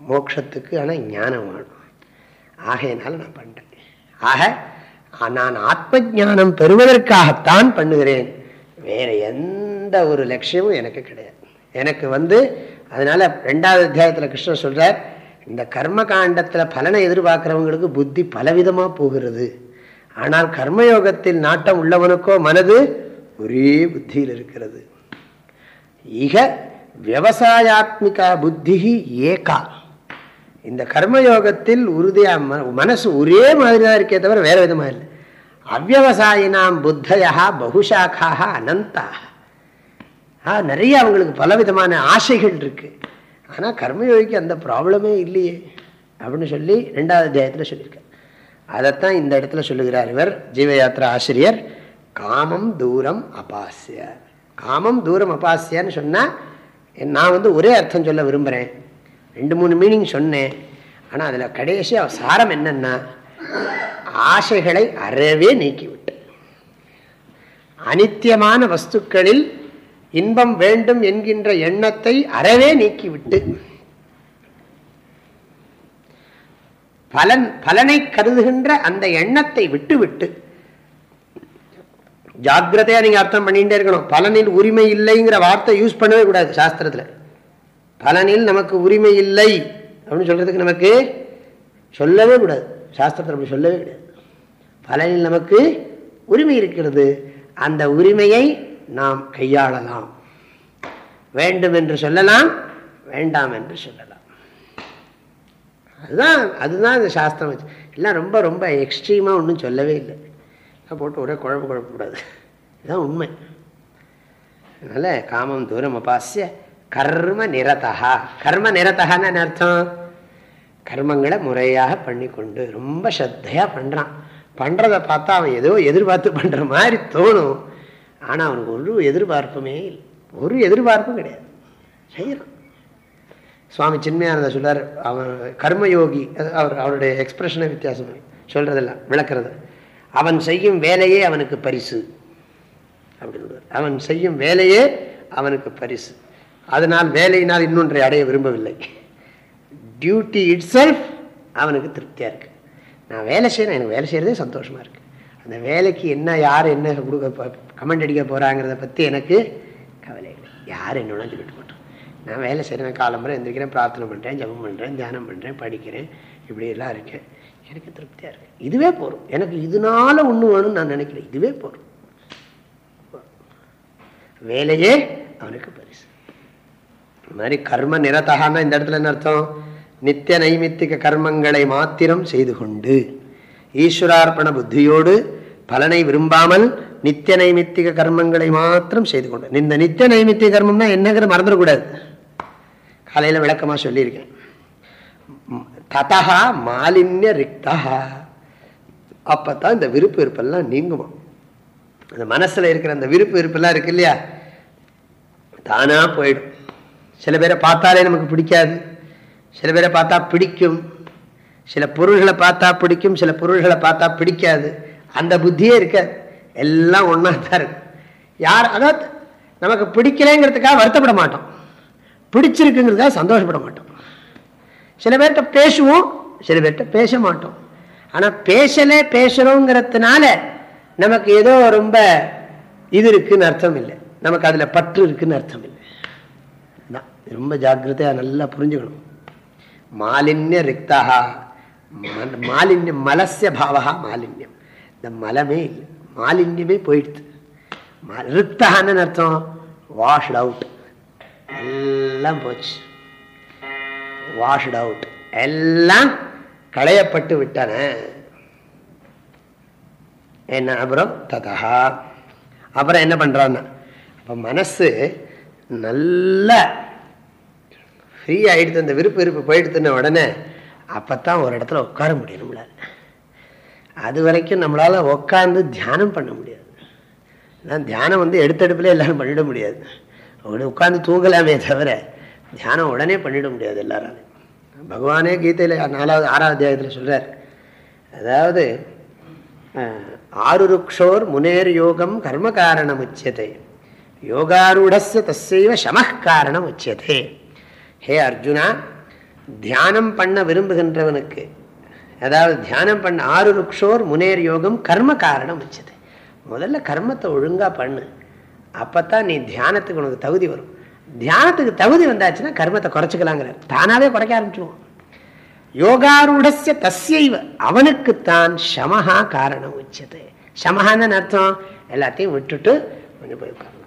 மோக்ஷத்துக்கு ஆனால் ஞானம் வேணும். ஆகையினால நான் பண்ணுறேன் ஆக நான் ஆத்ம ஜானம் பெறுவதற்காகத்தான் பண்ணுகிறேன். வேறு எந்த ஒரு லட்சியமும் எனக்கு கிடையாது. எனக்கு வந்து அதனால் ரெண்டாவது அத்தியாயத்தில் கிருஷ்ணன் சொல்கிறார் இந்த கர்ம காண்டத்தில் பலனை எதிர்பார்க்குறவங்களுக்கு புத்தி பலவிதமாக போகிறது. ஆனால் கர்மயோகத்தில் நாட்டம் உள்ளவனுக்கோ மனது ஒரே புத்தியில் இருக்கிறது. இக விவசாயாத்மிகா புத்தி ஏகா. இந்த கர்மயோகத்தில் உறுதியாக மனசு ஒரே மாதிரி தான் இருக்கே தவிர வேற விதமா இல்லை. அவ்வவசாயினாம் புத்தயா பகுஷாக்காக அனந்தாக. நிறைய அவங்களுக்கு பலவிதமான ஆசைகள் இருக்கு. ஆனால் கர்மயோகிக்கு அந்த ப்ராப்ளமே இல்லையே அப்படின்னு சொல்லி ரெண்டாவது அத்தியாயத்தில் சொல்லியிருக்கார். அதைத்தான் இந்த இடத்துல சொல்லுகிறார் இவர் ஜீவயாத்திரா ஆசிரியர் காமம் தூரம் அபாசிய காமம் தூரம் அபாசியான்னு சொன்னால் நான் வந்து ஒரே அர்த்தம் சொல்ல விரும்புகிறேன் ரெண்டு மூணு மீனிங் சொன்னேன். ஆனால் அதில் கடைசி சாரம் என்னன்னா ஆசைகளை அறவே நீக்கிவிட்டு அனித்தியமான வஸ்துக்களில் இன்பம் வேண்டும் என்கின்ற எண்ணத்தை அறவே நீக்கிவிட்டு பலன் பலனை கருதுகின்ற அந்த எண்ணத்தை விட்டு விட்டு ஜாகிரதையா நீங்க அர்த்தம் பண்ணிட்டே இருக்கணும். பலனில் உரிமை இல்லைங்கிற வார்த்தை யூஸ் பண்ணவே கூடாது சாஸ்திரத்துல. பலனில் நமக்கு உரிமை இல்லை அப்படின்னு சொல்றதுக்கு நமக்கு சொல்லவே கூடாது. சாஸ்திரத்தில் அப்படி சொல்லவே கிடையாது பலனில் நமக்கு உரிமை இருக்கிறது. அந்த உரிமையை நாம் கையாளலாம். வேண்டும் என்று சொல்லலாம் வேண்டாம் என்று சொல்லலாம். அதுதான் அதுதான் இந்த சாஸ்திரம். வச்சு எல்லாம் ரொம்ப ரொம்ப எக்ஸ்ட்ரீமாக ஒன்றும் சொல்லவே இல்லை. போட்டு ஒரே குழம்பு குழப்பக்கூடாது. இதுதான் உண்மை. அதனால் காமம் தூரம் அபாசிய கர்ம நிரதா கர்ம நிரதான்னு அர்த்தம்? கர்மங்களை முறையாக பண்ணி கொண்டு ரொம்ப ஸ்ரத்தையாக பண்ணுறான் பண்ணுறதை பார்த்தா அவன் ஏதோ எதிர்பார்த்து பண்ணுற மாதிரி தோணும். ஆனால் அவனுக்கு ஒரு எதிர்பார்ப்புமே இல்லை. ஒரு எதிர்பார்ப்பும் கிடையாது. செய்யறான். சுவாமி சின்மையானந்த சொல்கிறார் அவன் கர்மயோகி அவர் அவருடைய எக்ஸ்பிரஷனை வித்தியாசம் சொல்றதெல்லாம் விளக்குறது. அவன் செய்யும் வேலையே அவனுக்கு பரிசு. அப்படின்னு அவன் செய்யும் வேலையே அவனுக்கு பரிசு. அதனால் வேலையினால் இன்னொன்றை அடைய விரும்பவில்லை. டியூட்டி இட் செல்ஃப் அவனுக்கு திருப்தியாக இருக்கு. நான் வேலை செய்யணும் எனக்கு வேலை செய்கிறதே சந்தோஷமாக இருக்குது அந்த வேலைக்கு என்ன யார் என்ன கொடுக்க கமெண்ட் அடிக்க போகிறாங்கிறத பற்றி எனக்கு கவலை இல்லை. யார் என்னோட சொல்லிட்டு போட்டோம் நான் வேலை செய்கிறேன் காலம்பரம் எந்திரிக்கிறேன் பிரார்த்தனை பண்ணுறேன் ஜபம் பண்ணுறேன் தியானம் பண்ணுறேன் படிக்கிறேன் இப்படி எல்லாம் இருக்கேன். எனக்கு திருப்தியாக இருக்கு. இதுவே போகும் எனக்கு இதனால ஒன்று வேணும்னு நான் நினைக்கிறேன் இதுவே போகும் வேலையே அவனுக்கு பரிசு. இந்த மாதிரி கர்ம நிரத்தகான்னா இந்த இடத்துல என்ன அர்த்தம்? நித்திய நைமித்திக கர்மங்களை மாத்திரம் செய்து கொண்டு ஈஸ்வரார்ப்பண புத்தியோடு பலனை விரும்பாமல் நித்திய நைமித்திக கர்மங்களை மாத்திரம் செய்து கொண்டு. இந்த நித்திய நைமித்திய கர்மம்னா என்னங்கிற மறந்துடக்கூடாது. காலையில் விளக்கமாக சொல்லியிருக்கேன். ததா மாலின்ய ரிக்தா அப்பதான் இந்த விருப்பு வெறுப்பெல்லாம் நீங்குமா? அந்த மனசுல இருக்கிற அந்த விருப்பு வெறுப்பெல்லாம் இருக்கு இல்லையா? தானா போயிடும். சில பேரை பார்த்தாலே நமக்கு பிடிக்காது. சில பேரை பார்த்தா பிடிக்கும். சில பொருள்களை பார்த்தா பிடிக்கும். சில பொருள்களை பார்த்தா பிடிக்காது. அந்த புத்தியே இருக்காது எல்லாம் ஒன்றா தான் இருக்கும் யார் அதாவது நமக்கு பிடிக்கலைங்கிறதுக்காக வருத்தப்பட மாட்டோம். பிடிச்சிருக்குங்கிறதுக்காக சந்தோஷப்பட மாட்டோம். சில பேர்கிட்ட பேசுவோம் சில பேர்கிட்ட பேச மாட்டோம். ஆனால் பேசலே பேசுகிறோங்கிறதுனால நமக்கு ஏதோ ரொம்ப இது இருக்குன்னு அர்த்தம் இல்லை நமக்கு அதில் பற்று இருக்குன்னு அர்த்தம் இல்லை ரொம்ப ஜாக்கிரதையாக நல்லா புரிஞ்சுக்கணும். மாலின்ய ரிக்தா மாலின்யம் மலசிய பாவகா மாலின்யம். இந்த மலமே இல்லை மாலின்யமே போயிடுது. ரிக்தான்னு அர்த்தம் வாஷ்ட் அவுட் எல்லாம் போச்சு. வாஷ்ட் அவுட் எல்லாம் களையப்பட்டு விட்டன. என்ன அப்புறம்? ததா அப்புறம் என்ன பண்றான்னா அப்போ மனசு நல்ல ஃப்ரீ ஆகிடுது அந்த விருப்பு விருப்பு போயிடுதுன்ன உடனே அப்பத்தான் ஒரு இடத்துல உட்கார முடியும் நம்மளால. அது வரைக்கும் நம்மளால உட்காந்து தியானம் பண்ண முடியாது. தியானம் வந்து எடுத்தெடுப்புல எல்லாரும் பண்ணிட முடியாது. உட்காந்து தூங்கலாமே தவிர தியானம் உடனே பண்ணிட முடியாது எல்லாராலையும். பகவானே கீதையில் நாலாவது ஆறாவது அத்தியாயத்தில் சொல்கிறார் அதாவது ஆருருக்ஷோர் முனேர் யோகம் கர்ம காரணம் உச்சியதே யோகாரூடஸ்ய தசைவ சமக் காரணம் உச்சியதே ஹே அர்ஜுனா தியானம் பண்ண விரும்புகின்றவனுக்கு அதாவது தியானம் பண்ண ஆறு ருக்ஷோர் முனேர் யோகம் கர்ம காரணம் வச்சது முதல்ல கர்மத்தை ஒழுங்கா பண்ணு. அப்பத்தான் நீ தியானத்துக்கு உனக்கு தகுதி வரும். தியானத்துக்கு தகுதி வந்தாச்சுன்னா கர்மத்தை குறைச்சிக்கலாங்கிறார். தானாவே குறைக்க ஆரம்பிச்சுவோம் யோகாரூடசிய தஸ்யைவ அவனுக்குத்தான் சமஹா காரணம் உச்சது. சமஹான்னு அர்த்தம்? எல்லாத்தையும் விட்டுட்டு கொஞ்சம் போய் உட்காரணும்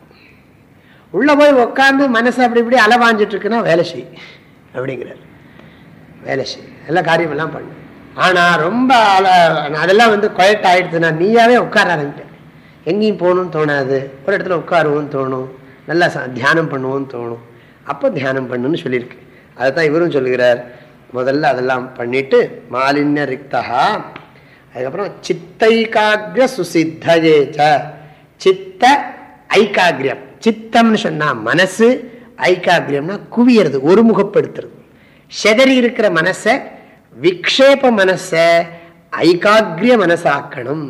உள்ள போய் உட்காந்து மனசு அப்படி இப்படி அலவாஞ்சிட்டு இருக்குன்னா வேலை செய் அப்படிங்கிறார். வேலை செய். எல்லா காரியமெல்லாம் பண்ணு. ஆனால் ரொம்ப அதெல்லாம் வந்து குவைட் ஆயிடுச்சுன்னா நீயாவே உட்கார ஆரம்பிட்டேன் எங்கேயும் போகணும்னு தோணாது. ஒரு இடத்துல உட்காருவோம்னு தோணும். நல்லா தியானம் பண்ணுவோம்னு தோணும். அப்போ தியானம் பண்ணுன்னு சொல்லியிருக்கு. அதை தான் இவரும் சொல்லுகிறார். முதல்ல அதெல்லாம் பண்ணிட்டு மாலின்ய ரிக்தா. அதுக்கப்புறம் சித்தைகாகிர சுசித்தயேச்ச சித்த ஐகாகிரியம். சித்தம்னு சொன்னா மனசு ஐகாகிரியம்னா குவியறது ஒருமுகப்படுத்துறது. செதறி இருக்கிற மனசை விக்ஷேப மனசை ஐகாகிரிய மனசாக்கணும்.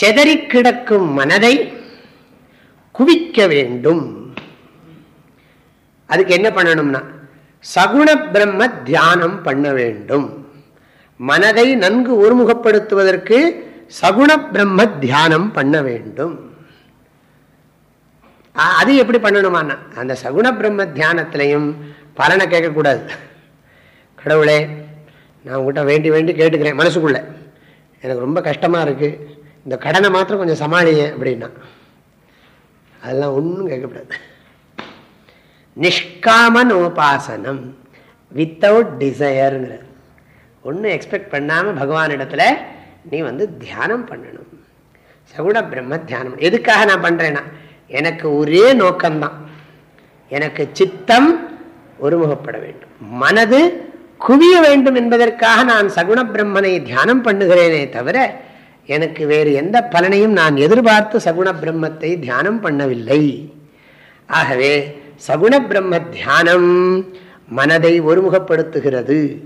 செதறி கிடக்கும் மனதை குவிக்க வேண்டும். அதுக்கு என்ன பண்ணணும்னா சகுண பிரம்ம தியானம் பண்ண வேண்டும். மனதை நன்கு ஒருமுகப்படுத்துவதற்கு சகுண பிரம்ம தியானம் பண்ண வேண்டும். அது எப்படி பண்ணணுமானா அந்த சகுண பிரம்ம தியானத்திலையும் பலனை கேட்கக்கூடாது. கடவுளே நான் உங்கள்கிட்ட வேண்டி வேண்டி கேட்டுக்கிறேன் மனசுக்குள்ள. எனக்கு ரொம்ப கஷ்டமாக இருக்குது இந்த கடனை மாத்திரம் கொஞ்சம் சமாளிங்க அப்படின்னா. அதெல்லாம் ஒன்றும் கேட்கக்கூடாது. நிஷ்காமன் உபாசனம் வித்தவுட் டிசையருங்கிற ஒன்றும் எக்ஸ்பெக்ட் பண்ணாமல் பகவானிடத்தில் நீ வந்து தியானம் பண்ணணும். சகுண பிரம்ம தியானம். எதுக்காக நான் பண்ணுறேன்னா எனக்கு ஒரே நோக்கம்தான். எனக்கு சித்தம் ஒருமுகப்பட வேண்டும். மனது குவிய வேண்டும் என்பதற்காக நான் சகுண பிரம்மனை தியானம் பண்ணுகிறேனே தவிர எனக்கு வேறு எந்த பலனையும் நான் எதிர்பார்த்து சகுண பிரம்மத்தை தியானம் பண்ணவில்லை. ஆகவே சகுண பிரம்ம தியானம் மனதை ஒருமுகப்படுத்துகிறது.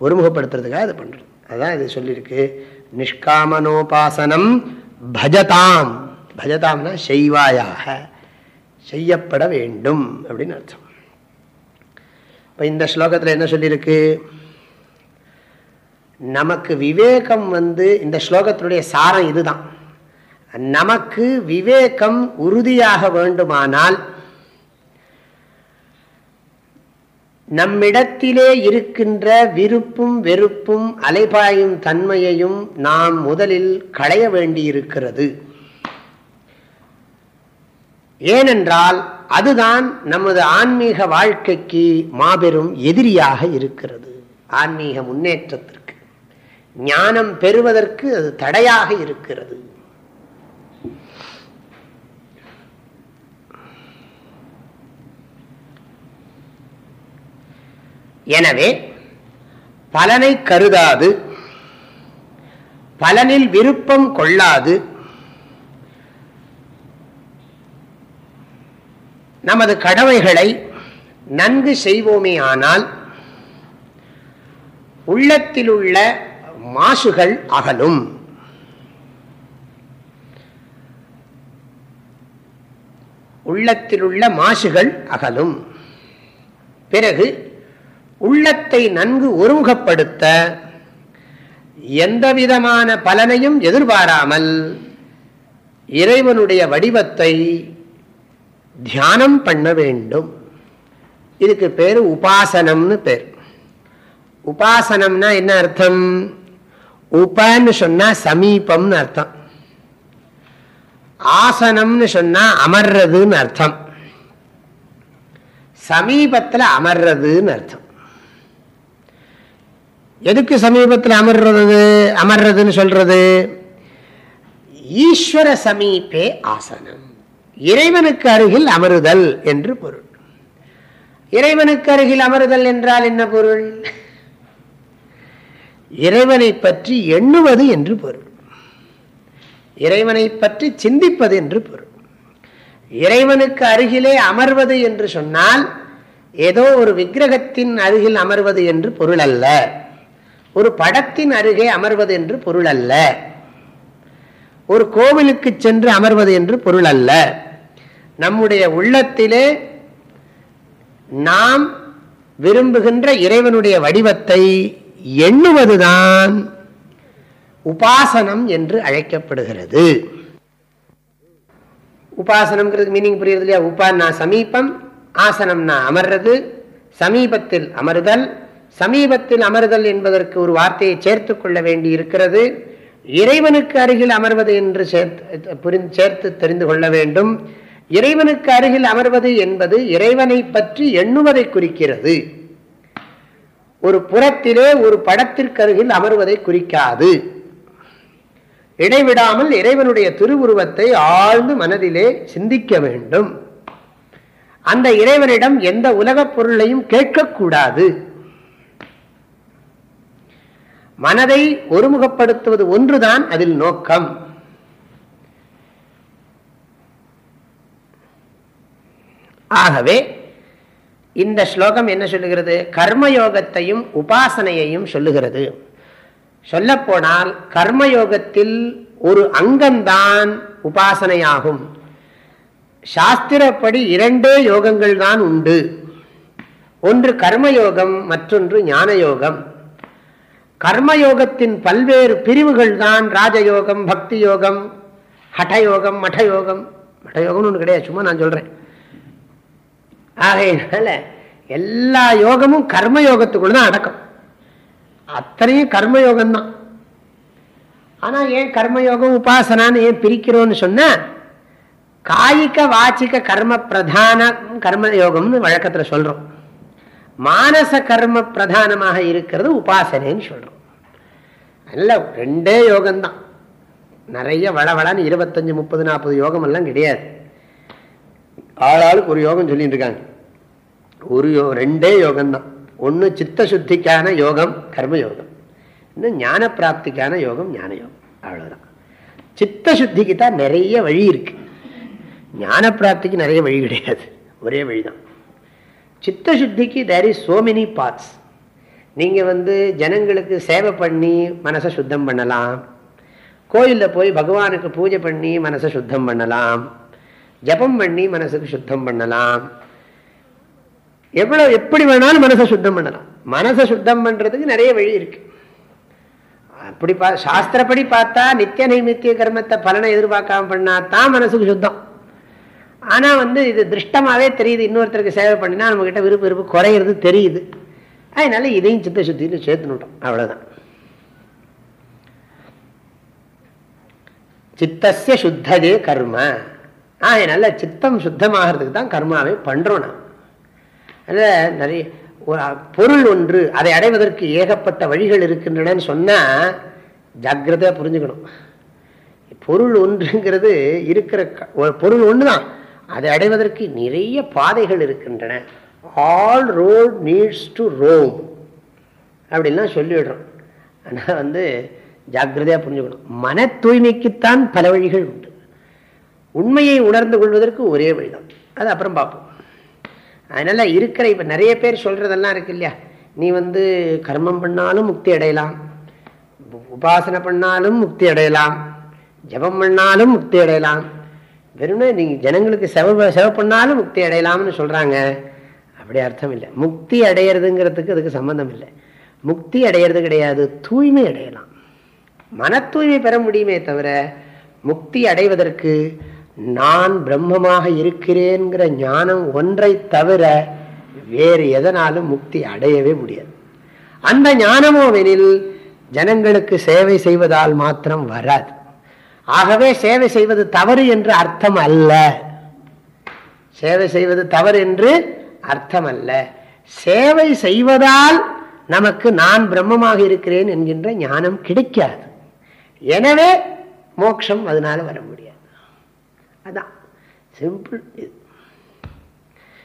ஒருமுகப்படுத்துறதுக்காக அது பண்ணுறது அதுதான் இது சொல்லியிருக்கு. நிஷ்காமனோபாசனம் பஜதாம். பஜதாம்னா செய்வாயாக. செய்யப்பட வேண்டும் அப்படின்னு அர்த்தம். இப்போ இந்த ஸ்லோகத்தில் என்ன சொல்லியிருக்கு? நமக்கு விவேகம் வந்து இந்த ஸ்லோகத்தினுடைய சாரம் இதுதான். நமக்கு விவேகம் உறுதியாக வேண்டுமானால் நம்மிடத்திலே இருக்கின்ற விருப்பும் வெறுப்பும் அலைபாயும் தன்மையையும் நாம் முதலில் களைய வேண்டியிருக்கிறது. ஏனென்றால் அதுதான் நமது ஆன்மீக வாழ்க்கைக்கு மாபெரும் எதிரியாக இருக்கிறது. ஆன்மீக முன்னேற்றத்திற்கு. ஞானம் பெறுவதற்கு அது தடையாக இருக்கிறது. எனவே பலனை கருதாது பலனில் விருப்பம் கொள்ளாது நமது கடமைகளை நன்கு செய்வோமே ஆனால் உள்ளத்தில் உள்ள மாசுகள் அகலும். உள்ளத்தில் உள்ள மாசுகள் அகலும். பிறகு உள்ளத்தை நன்கு ஒருமுகப்படுத்த எந்த விதமான பலனையும் எதிர்பாராமல் இறைவனுடைய வடிவத்தை தியானம் பண்ண வேண்டும். இதுக்கு பேர் உபாசனம்னு பேர். உபாசனம்னா என்ன அர்த்தம்? உபன்னு சொன்னா சமீபம்னு அர்த்தம். ஆசனம்னு சொன்னா அமர்றதுன்னு அர்த்தம். சமீபத்தில் அமர்றதுன்னு அர்த்தம். எதுக்கு சமீபத்தில் அமர்றது அமர்றதுன்னு சொல்றது? ஈஸ்வர சமீபே ஆசனம். இறைவனுக்கு அருகில் அமருதல் என்று பொருள். இறைவனுக்கு அருகில் அமருதல் என்றால் என்ன பொருள்? இறைவனை பற்றி எண்ணுவது என்று பொருள். இறைவனை பற்றி சிந்திப்பது என்று பொருள். இறைவனுக்கு அருகிலே அமர்வது என்று சொன்னால் ஏதோ ஒரு விக்கிரகத்தின் அருகில் அமர்வது என்று பொருள் அல்ல. ஒரு படத்தின் அருகே அமர்வது என்று பொருள் அல்ல. ஒரு கோவிலுக்கு சென்று அமர்வது என்று பொருள் அல்ல. நம்முடைய உள்ளத்திலே நாம் விரும்புகின்ற இறைவனுடைய வடிவத்தை எண்ணுவதுதான் உபாசனம் என்று அழைக்கப்படுகிறது. உபாசனம்ங்கிறது மீனிங் புரியுது இல்லையா? உபான்னா சமீபம் ஆசனம்னா அமர்றது சமீபத்தில் அமருதல். சமீபத்தில் அமருதல் என்பதற்கு ஒரு வார்த்தையை சேர்த்து கொள்ள வேண்டி இருக்கிறது. இறைவனுக்கு அருகில் அமர்வது என்று சேர்த்து சேர்த்து தெரிந்து கொள்ள வேண்டும். இறைவனுக்கு அருகில் அமர்வது என்பது இறைவனை பற்றி எண்ணுவதை குறிக்கிறது. ஒரு புறத்திலே ஒரு படத்திற்கு அருகில் அமர்வதை குறிக்காது. இடைவிடாமல் இறைவனுடைய திருவுருவத்தை ஆழ்ந்து மனதிலே சிந்திக்க வேண்டும். அந்த இறைவனிடம் எந்த உலகப் பொருளையும் கேட்கக்கூடாது. மனதை ஒருமுகப்படுத்துவது ஒன்றுதான் அதில் நோக்கம். ஆகவே இந்த ஸ்லோகம் என்ன சொல்லுகிறது? கர்மயோகத்தையும் உபாசனையையும் சொல்லுகிறது. சொல்லப்போனால் கர்மயோகத்தில் ஒரு அங்கம்தான் உபாசனையாகும். சாஸ்திரப்படி இரண்டே யோகங்கள் தான் உண்டு. ஒன்று கர்மயோகம் மற்றொன்று ஞான யோகம் கர்மயோகத்தின் பல்வேறு பிரிவுகள் தான் ராஜயோகம் பக்தி யோகம் ஹடயோகம் மடயோகம் மடயோகம்னு ஒன்று கிடையாது சும்மா நான் சொல்கிறேன் ஆகையினால எல்லா யோகமும் கர்மயோகத்துக்குள்ள தான் அடக்கம். அத்தனையும் கர்மயோகம்தான். ஆனா ஏன் கர்மயோகம் உபாசனான்னு ஏன் பிரிக்கிறோம்னு சொன்ன காய்க வாச்சிக்க கர்ம பிரதான கர்ம யோகம்னு வழக்கத்தில் சொல்றோம். மானச கர்ம பிரதானமாக இருக்கிறது உபாசனைன்னு சொல்றோம். அல்ல ரெண்டே யோகம்தான். நிறைய வளவளான்னு இருபத்தஞ்சு முப்பது நாற்பது யோகம் எல்லாம் கிடையாது. ஆளாளுக்கு ஒரு யோகம் சொல்லிட்டு இருக்காங்க ஒரு யோ ரெண்டே யோகம்தான். ஒன்று சித்த சுத்திக்கான யோகம் கர்ம யோகம் இன்னும் ஞான பிராப்திக்கான யோகம் ஞான யோகம் அவ்வளோதான் சித்த சுத்திக்கு தான் நிறைய வழி இருக்கு. ஞான பிராப்திக்கு நிறைய வழி கிடையாது. ஒரே வழி தான் சித்த சுத்திக்கு there is so many paths நீங்கள் வந்து ஜனங்களுக்கு சேவை பண்ணி மனசை சுத்தம் பண்ணலாம். கோயிலில் போய் பகவானுக்கு பூஜை பண்ணி மனசை சுத்தம் பண்ணலாம். ஜபம் பண்ணி மனசுக்கு சுத்தம் பண்ணலாம். எவ்வளவு எப்படி வேணாலும் மனசை சுத்தம் பண்ணலாம். மனசை சுத்தம் பண்றதுக்கு நிறைய வழி இருக்கு. அப்படி பா சாஸ்திரப்படி பார்த்தா நித்திய நைமித்திய கர்மத்தை பலனை எதிர்பார்க்காம பண்ணா தான் மனசுக்கு சுத்தம். ஆனா வந்து இது திருஷ்டமாவே தெரியுது. இன்னொருத்தருக்கு சேவை பண்ணினா நம்ம கிட்ட விருப்ப விருப்பு குறையிறது தெரியுது. அதனால இதையும் சித்த சுத்தின்னு சேர்த்துனுட்டோம் அவ்வளவுதான். சித்தசிய சுத்ததே கர்ம. அதனால சித்தம் சுத்தமாகிறதுக்கு தான் கர்மாவை பண்றோம் நான் அதில் நிறைய பொருள் ஒன்று அதை அடைவதற்கு ஏகப்பட்ட வழிகள் இருக்கின்றனன்னு சொன்னா ஜாக்கிரதையாக புரிஞ்சுக்கணும். பொருள் ஒன்றுங்கிறது இருக்கிற பொருள் ஒன்று தான் அதை அடைவதற்கு நிறைய பாதைகள் இருக்கின்றன. All road leads to Rome அப்படின்லாம் சொல்லிவிடுறோம். ஆனால் வந்து ஜாக்கிரதையாக புரிஞ்சுக்கணும். மன தூய்மைக்குத்தான் பல வழிகள் உண்டு. உண்மையை உணர்ந்து கொள்வதற்கு ஒரே வழிதான். அது அப்புறம் பார்ப்போம். அதனால் இருக்கிற இப்போ நிறைய பேர் சொல்கிறதெல்லாம் இருக்கு இல்லையா? நீ வந்து கர்மம் பண்ணாலும் முக்தி அடையலாம். உபாசனை பண்ணாலும் முக்தி அடையலாம். ஜபம் பண்ணாலும் முக்தி அடையலாம். வெறும்னா நீங்கள் ஜனங்களுக்கு செவ செவ பண்ணாலும் முக்தி அடையலாம்னு சொல்கிறாங்க அப்படி அர்த்தம் இல்லை. முக்தி அடையிறதுங்கிறதுக்கு அதுக்கு சம்மந்தம் இல்லை. முக்தி அடையிறது கிடையாது. தூய்மை அடையலாம். மன தூய்மை பெற முடியுமே தவிர முக்தி அடைவதற்கு நான் பிரம்மமாக இருக்கிறேங்கிற ஞானம் ஒன்றை தவிர வேறு எதனாலும் முக்தி அடையவே முடியாது. அந்த ஞானமோ வெனில் ஜனங்களுக்கு சேவை செய்வதால் மாத்திரம் வராது. ஆகவே சேவை செய்வது தவறு என்று அர்த்தம் அல்ல. சேவை செய்வது தவறு என்று அர்த்தம் அல்ல. சேவை செய்வதால் நமக்கு நான் பிரம்மமாக இருக்கிறேன் என்கின்ற ஞானம் கிடைக்காது. எனவே மோட்சம் அதனால வர முடியும் அதான். சிம்பிள் இது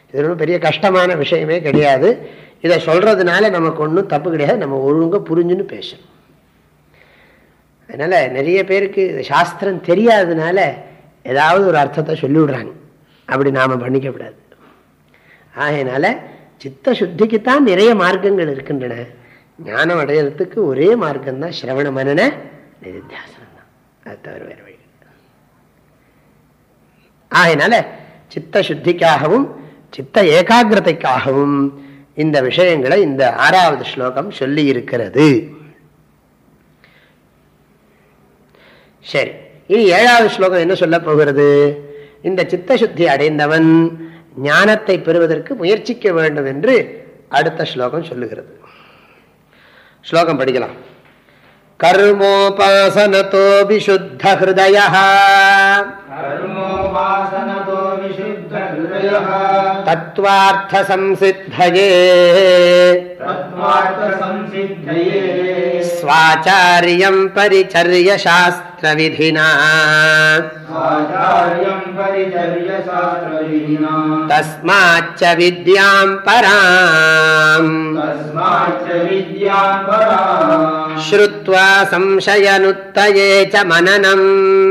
இது ரொம்ப பெரிய கஷ்டமான விஷயமே கிடையாது. இதை சொல்றதுனால நமக்கு ஒன்றும் தப்பு கிடையாது. நம்ம ஒழுங்காக புரிஞ்சுன்னு பேசணும். அதனால நிறைய பேருக்கு சாஸ்திரம் தெரியாததுனால ஏதாவது ஒரு அர்த்தத்தை சொல்லிவிடுறாங்க. அப்படி நாம பண்ணிக்கப்படாது ஆகையினால சித்த சுத்திக்குத்தான் நிறைய மார்க்கங்கள் இருக்கின்றன. ஞானம் அடையிறதுக்கு ஒரே மார்க்கம்தான். சிரவண மனன நிதித்தியாசனம் தான். அது தவிர வேறு வழி ஆகையினால சித்த சுத்திக்காகவும் சித்த ஏகாகிரதைக்காகவும் இந்த விஷயங்களை இந்த ஆறாவது ஸ்லோகம் சொல்லி இருக்கிறது சரி இனி ஏழாவது ஸ்லோகம் என்ன சொல்ல போகிறது? இந்த சித்த சுத்தி அடைந்தவன் ஞானத்தை பெறுவதற்கு முயற்சிக்க வேண்டும் என்று அடுத்த ஸ்லோகம் சொல்லுகிறது. ஸ்லோகம் படிக்கலாம். கர்மோபாசனதோ விசுத்த ஹிருதய தத்வார்த்த तत्वार्थ संसिद्धये स्वाचार्यं परिचर्य शास्त्र विधिना तस्माच्च विद्यां पराम्। श्रुत्वा संशयनुत्तये च मननम्।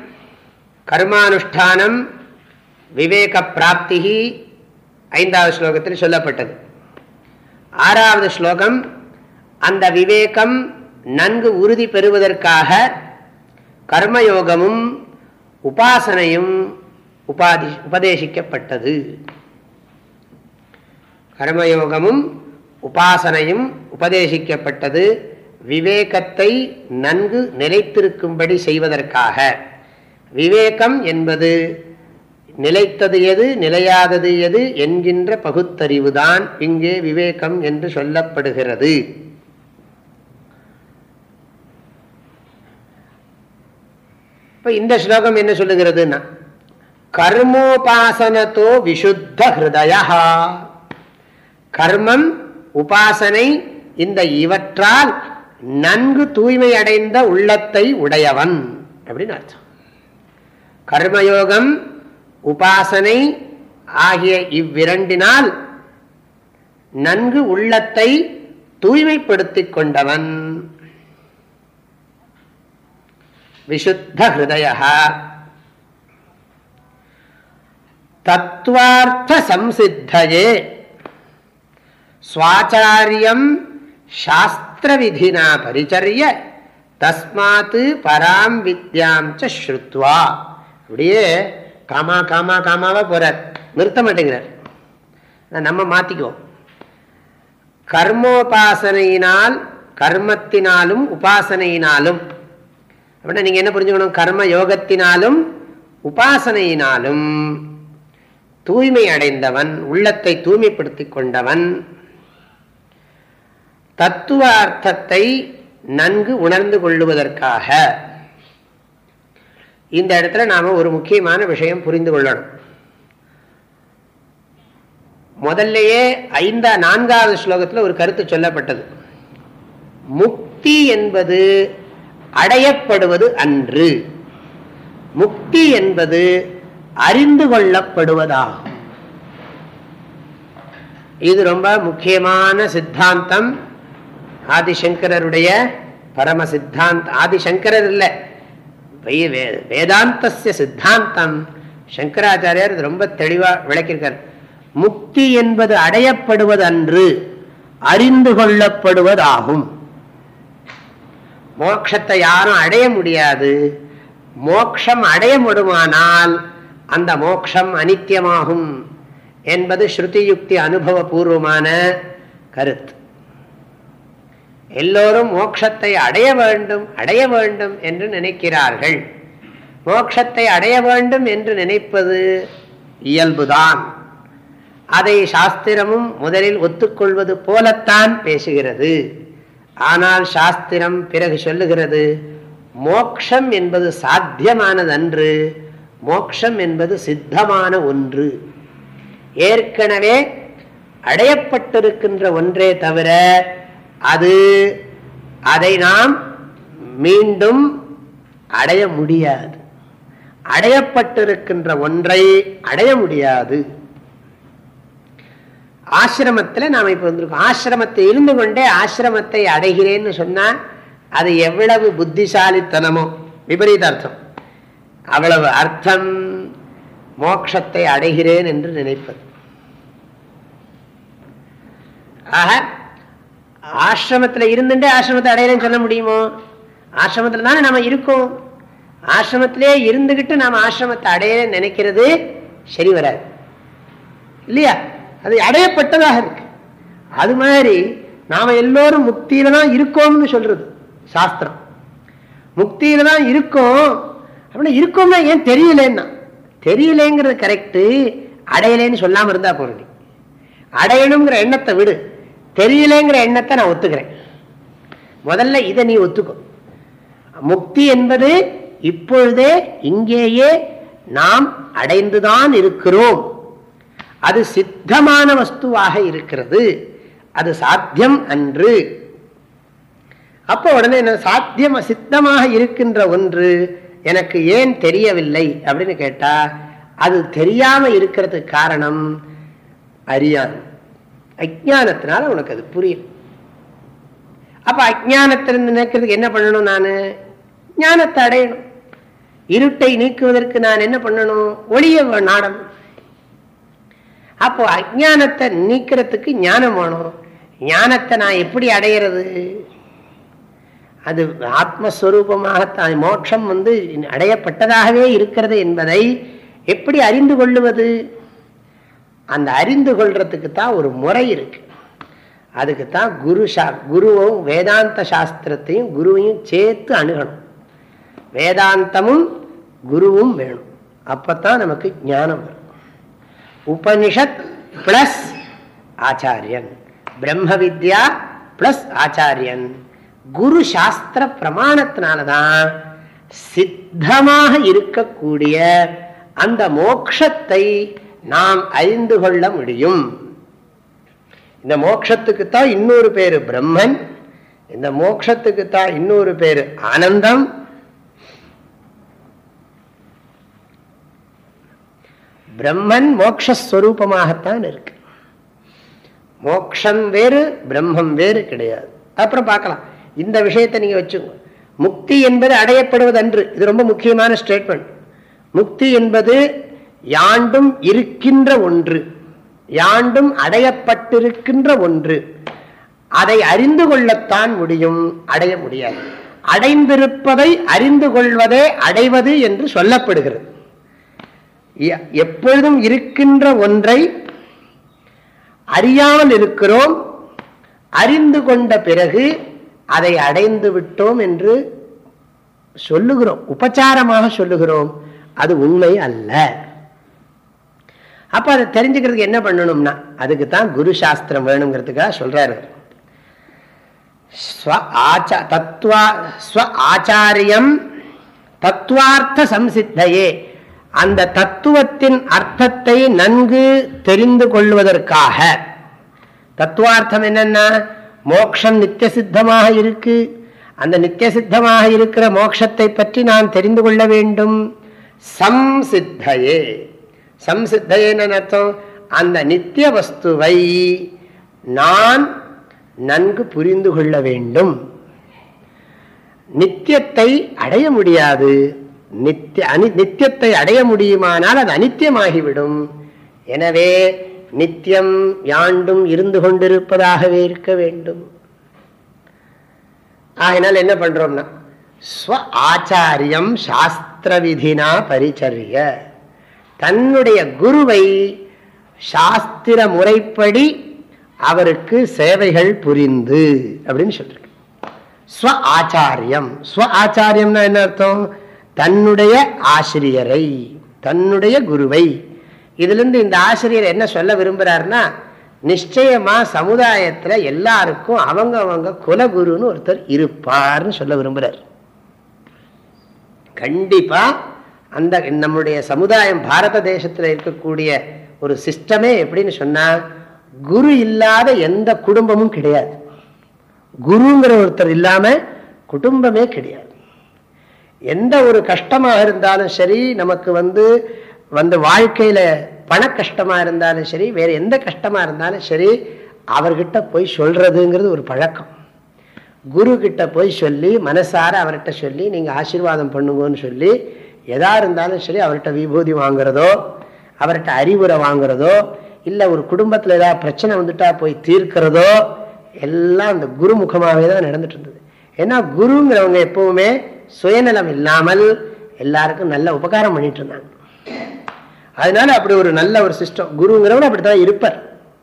கர்மானுஷ்டானம் விவேக பிராப்தி ஐந்தாவது ஸ்லோகத்தில் சொல்லப்பட்டது. ஆறாவது ஸ்லோகம் அந்த விவேகம் நன்கு உறுதி பெறுவதற்காக கர்மயோகமும் உபாசனையும் உபாதி உபதேசிக்கப்பட்டது. கர்மயோகமும் உபாசனையும் உபதேசிக்கப்பட்டது. விவேகத்தை நன்கு நிலைத்திருக்கும்படி செய்வதற்காக. விவேகம் என்பது நிலைத்தது எது நிலையாதது எது என்கின்ற பகுத்தறிவுதான் இங்கே விவேகம் என்று சொல்லப்படுகிறது. இப்ப இந்த ஸ்லோகம் என்ன சொல்லுகிறதுனா கர்மோபாசனத்தோ விசுத்த ஹிருதயா. கர்மம் உபாசனை இந்த இவற்றால் நன்கு தூய்மை அடைந்த உள்ளத்தை உடையவன் அப்படின்னு அர்த்தம். கர்மயோகம் உபாசனை ஆகிய இவ்விரண்டினால் நன்கு உள்ளத்தை தூய்மைப்படுத்திக் கொண்டவன். விசுத்த ஹிருதய தத்துவார்த்த சம்சித்தையே சுவாச்சாரியம் சாஸ்திர விதினா பரிச்சரிய. தஸ்மாத்து பராம் வித்யாம் சுத்வா அப்படியே காமா காமா காமாவா போறார். நிறுத்த மாட்டேங்கிறார். நம்ம மாத்திக்குவோம். கர்மோபாசனையினால் கர்மத்தினாலும் உபாசனையினாலும். அப்படின்னா நீங்க என்ன புரிஞ்சுக்கணும்? கர்ம யோகத்தினாலும் உபாசனையினாலும். தூய்மை அடைந்தவன் உள்ளத்தை தூய்மைப்படுத்திக் கொண்டவன். தத்துவ அர்த்தத்தை நன்கு உணர்ந்து கொள்ளுவதற்காக இந்த இடத்துல நாம ஒரு முக்கியமான விஷயம் புரிந்து கொள்ளணும். முதல்லையே ஐந்தா நான்காவது ஸ்லோகத்தில் ஒரு கருத்து சொல்லப்பட்டது. முக்தி என்பது அடையப்படுவது அன்று. முக்தி என்பது அறிந்து கொள்ளப்படுவதாகும். இது ரொம்ப முக்கியமான சித்தாந்தம். ஆதிசங்கரருடைய பரம சித்தாந்த ஆதிசங்கரர் இல்லை. வேதாந்தசிய சித்தாந்தம். சங்கராச்சாரியார் ரொம்ப தெளிவா விளக்கியிருக்கார். முக்தி என்பது அடையப்படுவது அன்று அறிந்து கொள்ளப்படுவதாகும். மோட்சத்தை யாரும் அடைய முடியாது. மோக்ஷம் அடைய முடியுமானால் அந்த மோக்ஷம் அனித்தியமாகும் என்பது ஸ்ருதி யுக்தி அனுபவபூர்வமான கருத்து. எல்லோரும் மோட்சத்தை அடைய வேண்டும் அடைய வேண்டும் என்று நினைக்கிறார்கள். மோட்சத்தை அடைய வேண்டும் என்று நினைப்பது இயல்புதான். அதை சாஸ்திரமும் முதலில் ஒத்துக்கொள்வது போலத்தான் பேசுகிறது. ஆனால் சாஸ்திரம் பிறகு சொல்லுகிறது மோக்ஷம் என்பது சாத்தியமானதன்று மோக்ஷம் என்பது சித்தமான ஒன்று. ஏற்கனவே அடையப்பட்டிருக்கின்ற ஒன்றே தவிர அது அதை நாம் மீண்டும் அடைய முடியாது. அடையப்பட்டிருக்கின்ற ஒன்றை அடைய முடியாது. ஆசிரமத்தில் நாம் இப்போ வந்திருக்கோம். ஆசிரமத்தை இருந்து கொண்டே ஆசிரமத்தை அடைகிறேன்னு சொன்னா அது எவ்வளவு புத்திசாலித்தனமோ? விபரீத அர்த்தம். அவ்வளவு அர்த்தம் மோட்சத்தை அடைகிறேன் என்று நினைப்பது. ஆக ஆசிரமத்தில் இருந்துட்டே ஆசிரமத்தை அடையலன்னு சொல்ல முடியுமோ? ஆசிரமத்தில் தானே நம்ம இருக்கோம். ஆசிரமத்திலே இருந்துகிட்டு நாம் ஆசிரமத்தை அடையிறேன்னு நினைக்கிறது சரி வராது. இல்லையா? அது அடையப்பட்டதாக இருக்கு. அது மாதிரி நாம எல்லோரும் முக்தியில தான் இருக்கோம்னு சொல்றது சாஸ்திரம். முக்தியில தான் இருக்கோம். அப்படின்னா இருக்கோம்னா ஏன் தெரியலன்னா? தெரியலேங்கிறது கரெக்டு அடையலேன்னு சொல்லாம இருந்தா போறது அடையணுங்கிற எண்ணத்தை விடு. தெரியலேங்கிற எண்ணத்தை நான் ஒத்துக்கிறேன். முதல்ல இதை நீ ஒத்துக்கோ. முக்தி என்பது இப்பொழுதே இங்கேயே நாம் அடைந்துதான் இருக்கிறோம். அது சித்தமான வஸ்துவாக இருக்கிறது. அது சாத்தியம் அன்று. அப்போ உடனே என்ன சாத்தியம் சித்தமாக இருக்கின்ற ஒன்று எனக்கு ஏன் தெரியவில்லை அப்படின்னு கேட்டா அது தெரியாம இருக்கிறதுக்கு காரணம் அறியான் அஜானத்தினால உனக்கு அது புரியும். அப்ப அஜானத்திலிருந்து நினைக்கிறதுக்கு என்ன பண்ணணும் நான்? ஞானத்தை அடையணும். இருட்டை நீக்குவதற்கு நான் என்ன பண்ணணும்? ஒளிய நாடணும். அப்போ அஜானத்தை நீக்கிறதுக்கு ஞானம் வேணும். ஞானத்தை நான் எப்படி அடையிறது? அது ஆத்மஸ்வரூபமாக மோட்சம் வந்து அடையப்பட்டதாகவே இருக்கிறது என்பதை எப்படி அறிந்து கொள்ளுவது? அந்த அறிந்து கொள்றதுக்கு தான் ஒரு முறை இருக்கு. அதுக்கு தான் குரு சா குருவும் வேதாந்த சாஸ்திரத்தையும் குருவையும் சேர்த்து அணுகணும். வேதாந்தமும் குருவும் வேணும். அப்பத்தான் நமக்கு ஞானம் வரும். உபனிஷத் பிளஸ் ஆச்சாரியன். பிரம்ம வித்யா பிளஸ் ஆச்சாரியன். குரு சாஸ்திர பிரமாணத்தினாலதான் சித்தமாக இருக்கக்கூடிய அந்த மோக்ஷத்தை நாம் அறிந்து கொள்ள முடியும். இந்த மோட்சத்துக்குத்தான் இன்னொரு பேரு பிரம்மன். இந்த மோட்சத்துக்குத்தான் இன்னொரு பேரு ஆனந்தம். பிரம்மன் மோக்ஷஸ்வரூபமாகத்தான் இருக்கு. மோக்ஷம் வேறு பிரம்மம் வேறு கிடையாது. அப்புறம் பார்க்கலாம். இந்த விஷயத்தை நீங்க வச்சுங்க முக்தி என்பது அடையப்படுவது அன்று இது ரொம்ப முக்கியமான ஸ்டேட்மெண்ட் முக்தி என்பது யாண்டும் இருக்கின்ற ஒன்று யாண்டும் அடையப்பட்டிருக்கின்ற ஒன்று. அதை அறிந்து கொள்ளத்தான் முடியும் அடைய முடியாது. அடைந்திருப்பதை அறிந்து கொள்வதே அடைவது என்று சொல்லப்படுகிறது. எப்பொழுதும் இருக்கின்ற ஒன்றை அறியாமல் இருக்கிறோம் அறிந்து கொண்ட பிறகு அதை அடைந்து விட்டோம் என்று சொல்லுகிறோம் உபச்சாரமாக சொல்லுகிறோம். அது உண்மை அல்ல. அப்ப அதை தெரிஞ்சுக்கிறதுக்கு என்ன பண்ணணும்னா அதுக்கு தான் குரு சாஸ்திரம் வேணுங்கிறதுக்காக சொல்றாரு. ஆச்சாரியம் தத்துவார்த்த சம்சித்தையே. அந்த தத்துவத்தின் அர்த்தத்தை நன்கு தெரிந்து கொள்வதற்காக. தத்துவார்த்தம் என்னன்னா மோக்ஷம் நித்திய சித்தமாக இருக்கு. அந்த நித்திய சித்தமாக இருக்கிற மோட்சத்தை பற்றி நான் தெரிந்து கொள்ள வேண்டும். சம்சித்தையே. சம்சித்தேன்னு அர்த்தம் அந்த நித்திய வஸ்துவை நான் நன்கு புரிந்து கொள்ள வேண்டும். நித்தியத்தை அடைய முடியாது. நித்திய அனி நித்தியத்தை அடைய முடியுமானால் அது அனித்தியமாகிவிடும். எனவே நித்தியம் யாண்டும் இருந்து கொண்டிருப்பதாகவே இருக்க வேண்டும். ஆகினால் என்ன பண்றோம்னா ஸ்வ ஆச்சாரியம் சாஸ்திர விதினா பரிச்சரிய. தன்னுடைய குருவை சாஸ்திர முறைப்படி அவருக்கு சேவைகள் புரிந்து அப்படின்னு சொல்லிருக்கு. ஸ்வ ஆச்சாரியம். ஸ்வ ஆச்சாரியம்னா என்ன அர்த்தம்? தன்னுடைய ஆசிரியரை தன்னுடைய குருவை. இதுல இருந்து இந்த ஆசிரியர் என்ன சொல்ல விரும்புகிறாருன்னா நிச்சயமா சமுதாயத்துல எல்லாருக்கும் அவங்க அவங்க குலகுருன்னு ஒருத்தர் இருப்பார்னு சொல்ல விரும்புறார். கண்டிப்பா அந்த நம்முடைய சமுதாயம் பாரத தேசத்துல இருக்கக்கூடிய ஒரு சிஸ்டமே எப்படின்னு சொன்னால் குரு இல்லாத எந்த குடும்பமும் கிடையாது. குருங்கிற ஒருத்தர் இல்லாம குடும்பமே கிடையாது. எந்த ஒரு கஷ்டமாக இருந்தாலும் சரி நமக்கு வந்து வந்து வாழ்க்கையில பண கஷ்டமா இருந்தாலும் சரி வேற எந்த கஷ்டமா இருந்தாலும் சரி அவர்கிட்ட போய் சொல்றதுங்கிறது ஒரு பழக்கம். குரு கிட்ட போய் சொல்லி மனசார அவர்கிட்ட சொல்லி நீங்க ஆசீர்வாதம் பண்ணுங்கன்னு சொல்லி எதா இருந்தாலும் சரி அவர்கிட்ட விபூதி வாங்குறதோ அவர்கிட்ட அறிவுரை வாங்குறதோ இல்லை ஒரு குடும்பத்தில் ஏதாவது பிரச்சனை வந்துட்டா போய் தீர்க்கிறதோ எல்லாம் அந்த குருமுகமாகவே தான் நடந்துட்டு இருந்தது ஏன்னா குருங்கிறவங்க எப்பவுமே சுயநலம் இல்லாமல் எல்லாருக்கும் நல்ல உபகாரம் பண்ணிட்டு இருந்தாங்க அதனால அப்படி ஒரு நல்ல ஒரு சிஸ்டம் குருங்கிறவங்க அப்படித்தான் இருப்பார்.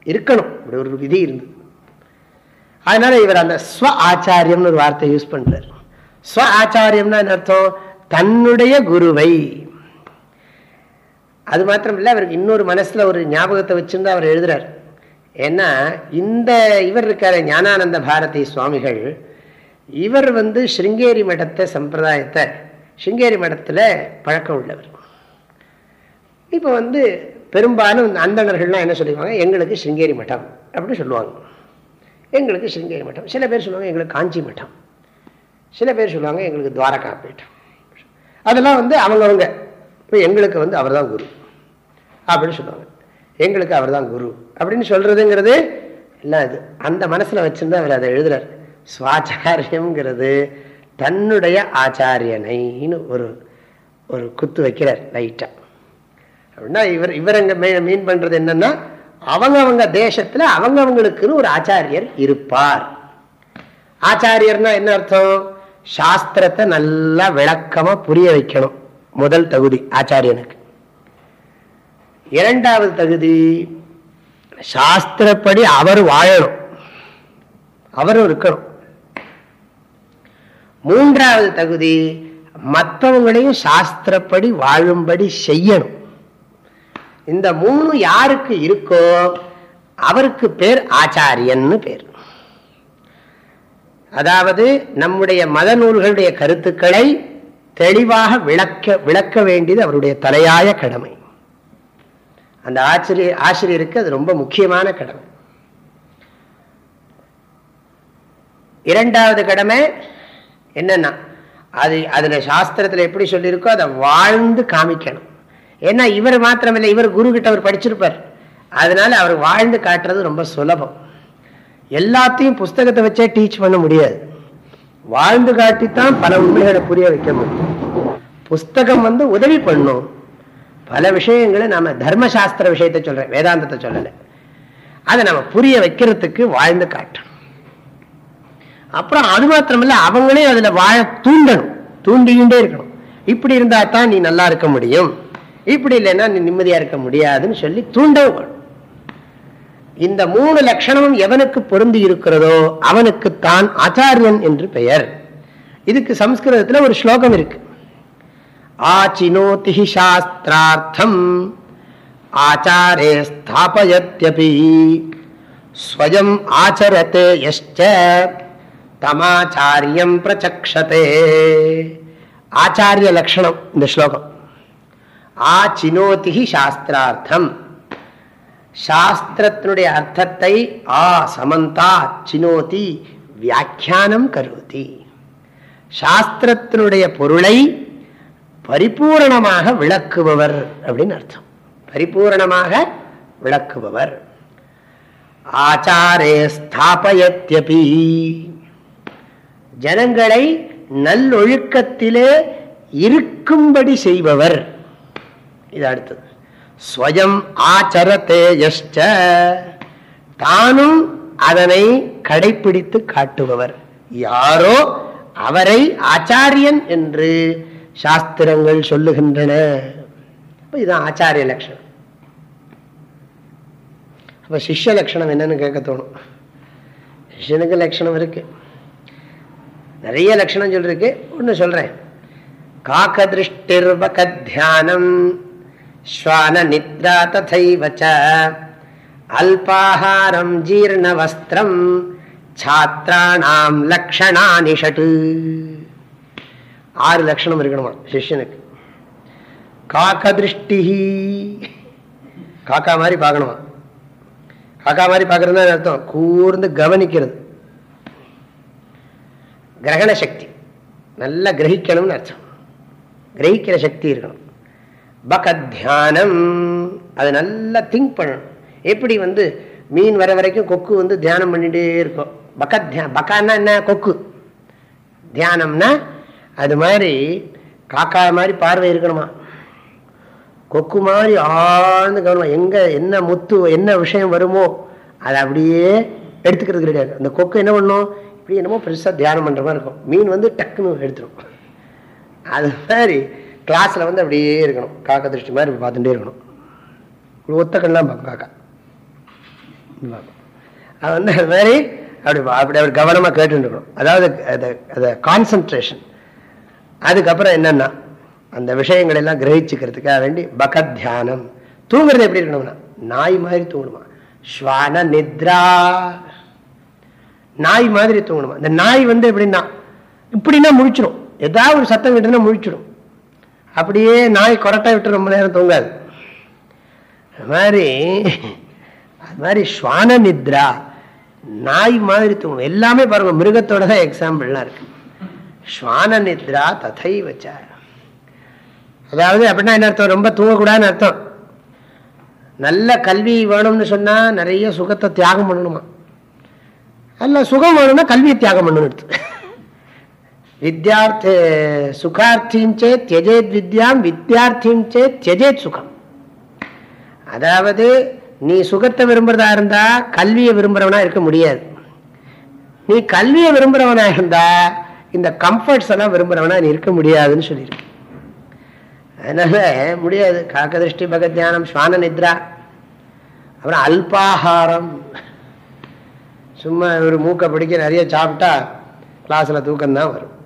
இருக்கணும். அப்படி ஒரு விதி இருந்தது. அதனால இவர் அந்த ஸ்வ ஆச்சாரியம்னு ஒரு வார்த்தை யூஸ் பண்றார். ஸ்வ ஆச்சாரியம்னா என்ன அர்த்தம்? தன்னுடைய குருவை. அது மாத்திரம் இல்லை அவருக்கு இன்னொரு மனசில் ஒரு ஞாபகத்தை வச்சுருந்து அவர் எழுதுறார். ஏன்னா இந்த இவர் இருக்கார் ஞானானந்த பாரதி சுவாமிகள் இவர் வந்து ஸ்ருங்கேரி மடத்தை சம்பிரதாயத்தை ஸ்ருங்கேரி மடத்தில் பழக்கம் உள்ளவர். இப்போ வந்து பெரும்பாலும் அந்தணர்கள்லாம் என்ன சொல்லிடுவாங்க எங்களுக்கு ஸ்ருங்கேரி மட்டம் அப்படின்னு சொல்லுவாங்க. எங்களுக்கு ஸ்ருங்கேரி மட்டம் சில பேர் சொல்லுவாங்க எங்களுக்கு காஞ்சி மட்டம் சில பேர் சொல்லுவாங்க எங்களுக்கு துவாரகா பீட்டம். அதெல்லாம் வந்து அவங்கவுங்க. இப்போ எங்களுக்கு வந்து அவர் தான் குரு. அப்படின்னு சொல்லுவாங்க. எங்களுக்கு அவர் தான் குரு. அப்படின்னு சொல்கிறதுங்கிறது இல்லை அது அந்த மனசில் வச்சுருந்தா அவர் அதை எழுதுறார். சுவாச்சாரியம்ங்கிறது தன்னுடைய ஆச்சாரியனைன்னு ஒரு ஒரு குத்து வைக்கிறார் லைட்டாக அப்படின்னா இவர் இவர் அங்க மீன் பண்ணுறது என்னன்னா அவங்கவங்க தேசத்தில் அவங்கவங்களுக்குன்னு ஒரு ஆச்சாரியர் இருப்பார். ஆச்சாரியர்னா என்ன அர்த்தம்? சாஸ்திரத்தை நல்லா விளக்கமா புரிய வைக்கணும். முதல் தகுதி ஆச்சாரியனுக்கு. இரண்டாவது தகுதி சாஸ்திரப்படி அவர் வாழணும். அவரும் இருக்கணும். மூன்றாவது தகுதி மற்றவங்களையும் சாஸ்திரப்படி வாழும்படி செய்யணும். இந்த மூணு யாருக்கு இருக்கோ அவருக்கு பேர் ஆச்சாரியன்னு பேர். அதாவது நம்முடைய மத நூல்களுடைய கருத்துக்களை தெளிவாக விளக்க விளக்க வேண்டியது அவருடைய தலையாய கடமை. அந்த ஆசிரியர் ஆசிரியருக்கு அது ரொம்ப முக்கியமான கடமை. இரண்டாவது கடமை என்னன்னா அது அதுல சாஸ்திரத்துல எப்படி சொல்லியிருக்கோ அதை வாழ்ந்து காமிக்கணும். ஏன்னா இவர் மாத்திரமில்லை இவர் குரு கிட்ட அவர் படிச்சிருப்பார். அதனால அவர் வாழ்ந்து காட்டுறது ரொம்ப சுலபம். எல்லாத்தையும் புஸ்தகத்தை வச்சே டீச் பண்ண முடியாது. வாழ்ந்து காட்டித்தான் பல உண்மைகளை புரிய வைக்க முடியும். புஸ்தகம் வந்து உதவி பண்ணும். பல விஷயங்களை நாம தர்மசாஸ்திர விஷயத்தை சொல்றேன் வேதாந்தத்தை சொல்லலை. அதை நம்ம புரிய வைக்கிறதுக்கு வாழ்ந்து காட்டணும். அப்புறம் அது மாத்திரமில்ல அவங்களே அதுல வாழ தூண்டணும். தூண்டிகிட்டே இருக்கணும். இப்படி இருந்தா தான் நீ நல்லா இருக்க முடியும். இப்படி இல்லைன்னா நீ நிம்மதியா இருக்க முடியாதுன்னு சொல்லி தூண்டவும் இந்த மூணு லட்சணமும் எவனுக்கு பொருந்தி இருக்கிறதோ அவனுக்குத்தான் ஆச்சாரியன் என்று பெயர். இதுக்கு சம்ஸ்கிருதத்தில் ஒரு ஸ்லோகம் இருக்கு. ஆச்சினோதி சாஸ்திரார்த்தம் ஆச்சாரே ஸ்தாபயத்யபி ஸ்வயம் ஆச்சரத்தே யஷ்ட தமாச்சாரியம் பிரச்சக்ஷதே. ஆச்சாரிய லட்சணம் இந்த ஸ்லோகம். ஆச்சினோதி சாஸ்திரார்த்தம் சாஸ்திரத்தினுடைய அர்த்தத்தை ஆ சமந்தா சினோதி வியாக்கியானம் கருதி. சாஸ்திரத்தினுடைய பொருளை பரிபூரணமாக விளக்குபவர் அப்படின்னு அர்த்தம். பரிபூரணமாக விளக்குபவர். ஆச்சாரே ஸ்தாபயத்தியபி ஜனங்களை நல்லொழுக்கத்திலே இருக்கும்படி செய்பவர். இது அடுத்தது. ஸ்வயம் ஆச்சரத்தே தானும் அதனை கடைபிடித்து காட்டுபவர். யாரோ அவரை ஆச்சாரியன் என்று சாஸ்திரங்கள் சொல்லுகின்றன. இதுதான் ஆச்சாரிய லட்சணம் அப்ப சிஷ்ய லட்சணம் என்னன்னு கேட்க தோணும். சிஷ்யனுக்கு லட்சணம் இருக்கு. நிறைய லட்சணம் சொல்லிருக்கு ஒன்று சொல்றேன். காக்க திருஷ்டிர்வக தியானம். ஸ்வான நித்ரா ததைவ அல்பாஹாரம் ஜீர்ண வஸ்திரம் சாத்திராணாம் லக்ஷணானி ஆறு லட்சணம் இருக்கணுமா சிஷ்யனுக்கு காக்க திருஷ்டி காக்கா மாதிரி பார்க்கணுமா காக்கா மாதிரி பார்க்கறது அர்த்தம் கூர்ந்து கவனிக்கிறது கிரகண சக்தி நல்லா கிரகிக்கணும்னு அர்த்தம் கிரகிக்கிற சக்தி இருக்கணும் பகத்தியானம் அது நல்லா திங்க் பண்ணணும். எப்படி வந்து மீன் வர வரைக்கும் கொக்கு வந்து தியானம் பண்ணிட்டே இருக்கும். பகத்யா பக்கான்னா என்ன? கொக்கு. தியானம்னா அது மாதிரி காக்கா மாதிரி பார்வை இருக்கணுமா? கொக்கு மாதிரி ஆழ்ந்து கவனம் எங்க என்ன முத்து என்ன விஷயம் வருமோ அதை அப்படியே எடுத்துக்கிறது கிடையாது. அந்த கொக்கு என்ன பண்ணும்? இப்படி என்னமோ பெருசாக தியானம் பண்ணுற மாதிரி இருக்கும். மீன் வந்து டக்குன்னு எடுத்துரும். அது மாதிரி கிளாஸில் வந்து அப்படியே இருக்கணும். காக்க திருஷ்டி மாதிரி பார்த்துட்டே இருக்கணும். ஒத்த கண்ணெலாம் பார்க்கும் காக்கா. அது வந்து அது மாதிரி அப்படி அப்படி அவர் கவனமாக கேட்டுருக்கணும் அதாவது அதை அதை கான்சன்ட்ரேஷன் அதுக்கப்புறம் என்னென்னா அந்த விஷயங்கள் எல்லாம் கிரகிச்சுக்கிறதுக்காக வேண்டி பகத் தியானம். தூங்குறது எப்படி இருக்கணும்னா நாய் மாதிரி தூங்கணுமா? ஸ்வான நித்ரா. நாய் மாதிரி தூங்கணுமா? இந்த நாய் வந்து எப்படின்னா இப்படின்னா முழிச்சிடும் ஏதாவது ஒரு சத்தம் கிட்டுனா முழிச்சிடும் அப்படியே நாய் கொரட்டை விட்டு ரொம்ப நேரம் தூங்காது. அது மாதிரி அது மாதிரி ஸ்வான நித்ரா நாய் மாதிரி தூங்கும். எல்லாமே பாருங்க மிருகத்தோட தான் எக்ஸாம்பிள்லாம் இருக்கு. ஸ்வான நித்ரா ததை வச்சா அதாவது அப்படின்னா என்ன அர்த்தம்? ரொம்ப தூங்கக்கூடாதுன்னு அர்த்தம். நல்ல கல்வி வேணும்னு சொன்னால் நிறைய சுகத்தை தியாகம் பண்ணணுமா? அல்ல சுகம் வேணும்னா கல்வியை தியாகம் பண்ணணும் எடுத்து வித்யார்த்த சுகார்த்தியும் சே தியஜேத் வித்யாம் வித்யார்த்தியும் சே தியஜேத் சுகம். அதாவது நீ சுகத்தை விரும்புறதா இருந்தா கல்வியை விரும்புறவனா இருக்க முடியாது. நீ கல்வியை விரும்புறவனா இருந்தா இந்த கம்ஃபர்ட்ஸ் எல்லாம் விரும்புறவனா நீ இருக்க முடியாதுன்னு சொல்லியிருக்கு. அதனால முடியாது. காக்க திருஷ்டி பகத் சுவான நித்ரா அப்புறம் அல்பாகாரம். சும்மா ஒரு மூக்கை பிடிக்க நிறைய சாப்பிட்டா கிளாஸில் தூக்கம்தான் வரும்.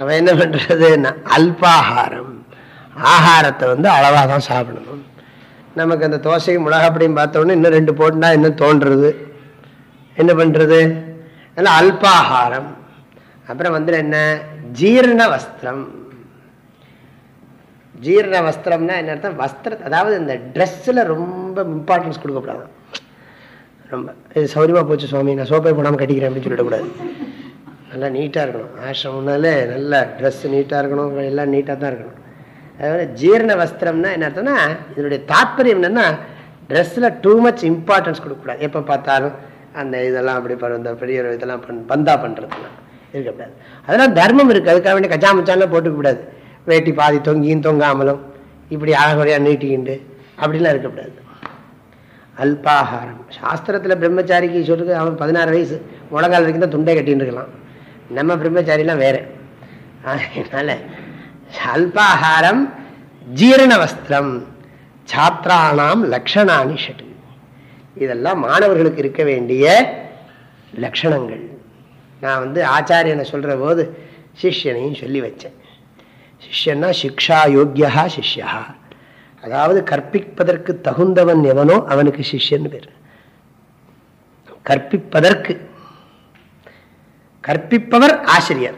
அவன் என்ன பண்ணுறதுன்னா அல்பாகாரம். ஆகாரத்தை வந்து அளவாக தான் சாப்பிடணும். நமக்கு அந்த தோசை மிளகாப்படியும் பார்த்தோன்னே இன்னும் ரெண்டு போட்டுனா இன்னும் தோன்றுறது. என்ன பண்ணுறது அதனால் அல்பாகாரம். அப்புறம் வந்து என்ன? ஜீரண வஸ்திரம். ஜீரண வஸ்திரம்னா என்ன அர்த்தம்? வஸ்திர அதாவது இந்த ட்ரெஸ்ஸில் ரொம்ப இம்பார்ட்டன்ஸ் கொடுக்கக்கூடாது. ரொம்ப இது சௌரியமாக போச்சு சுவாமி நான் சோப்பை போடாமல் கட்டிக்கிறேன் அப்படின்னு சொல்லிடக்கூடாது. நல்லா நீட்டாக இருக்கணும். ஆசிரமம்னாலே நல்லா ட்ரெஸ் நீட்டாக இருக்கணும். எல்லாம் நீட்டாக தான் இருக்கணும். அதாவது ஜீரண வஸ்திரம்னா என்ன அர்த்தம்னா இதனுடைய தாற்பயம் என்னென்னா ட்ரெஸ்ஸில் டூ மச் இம்பார்ட்டன்ஸ் கொடுக்கக்கூடாது. எப்போ பார்த்தாலும் அந்த இதெல்லாம் அப்படி இந்த பெரிய இதெல்லாம் பண் பந்தா பண்ணுறதுலாம் இருக்கக்கூடாது. அதெல்லாம் தர்மம் இருக்குது அதுக்காக வேண்டிய கச்சாமச்சாலாம் போட்டுக்கூடாது வேட்டி பாதி தொங்கியும் தொங்காமலும் இப்படி அழகுறையாக நீட்டிக்கிண்டு அப்படிலாம் இருக்கக்கூடாது. அல்பாகாரம். சாஸ்திரத்தில் பிரம்மச்சாரிக்கு சொல்லுது அவன் பதினாறு வயசு. முழங்கால் வரைக்கும் தான் துண்டை கட்டின்னு இருக்கலாம். நம்ம பிரம்மச்சாரிலாம் வேற. அதனால அல்பாகாரம் ஜீரண வஸ்திரம் சாத்திரானாம் லக்ஷணானி ஷட்டு. இதெல்லாம் மாணவர்களுக்கு இருக்க வேண்டிய லட்சணங்கள் நான் வந்து ஆச்சாரியனை சொல்கிற போது சிஷ்யனையும் சொல்லி வச்சேன். சிஷ்யன்னா சிக்ஷா யோக்கியா சிஷ்யா. அதாவது கற்பிப்பதற்கு தகுந்தவன் எவனோ அவனுக்கு சிஷ்யன் பேர். கற்பிப்பதற்கு கற்பிப்பவர் ஆசிரியர்.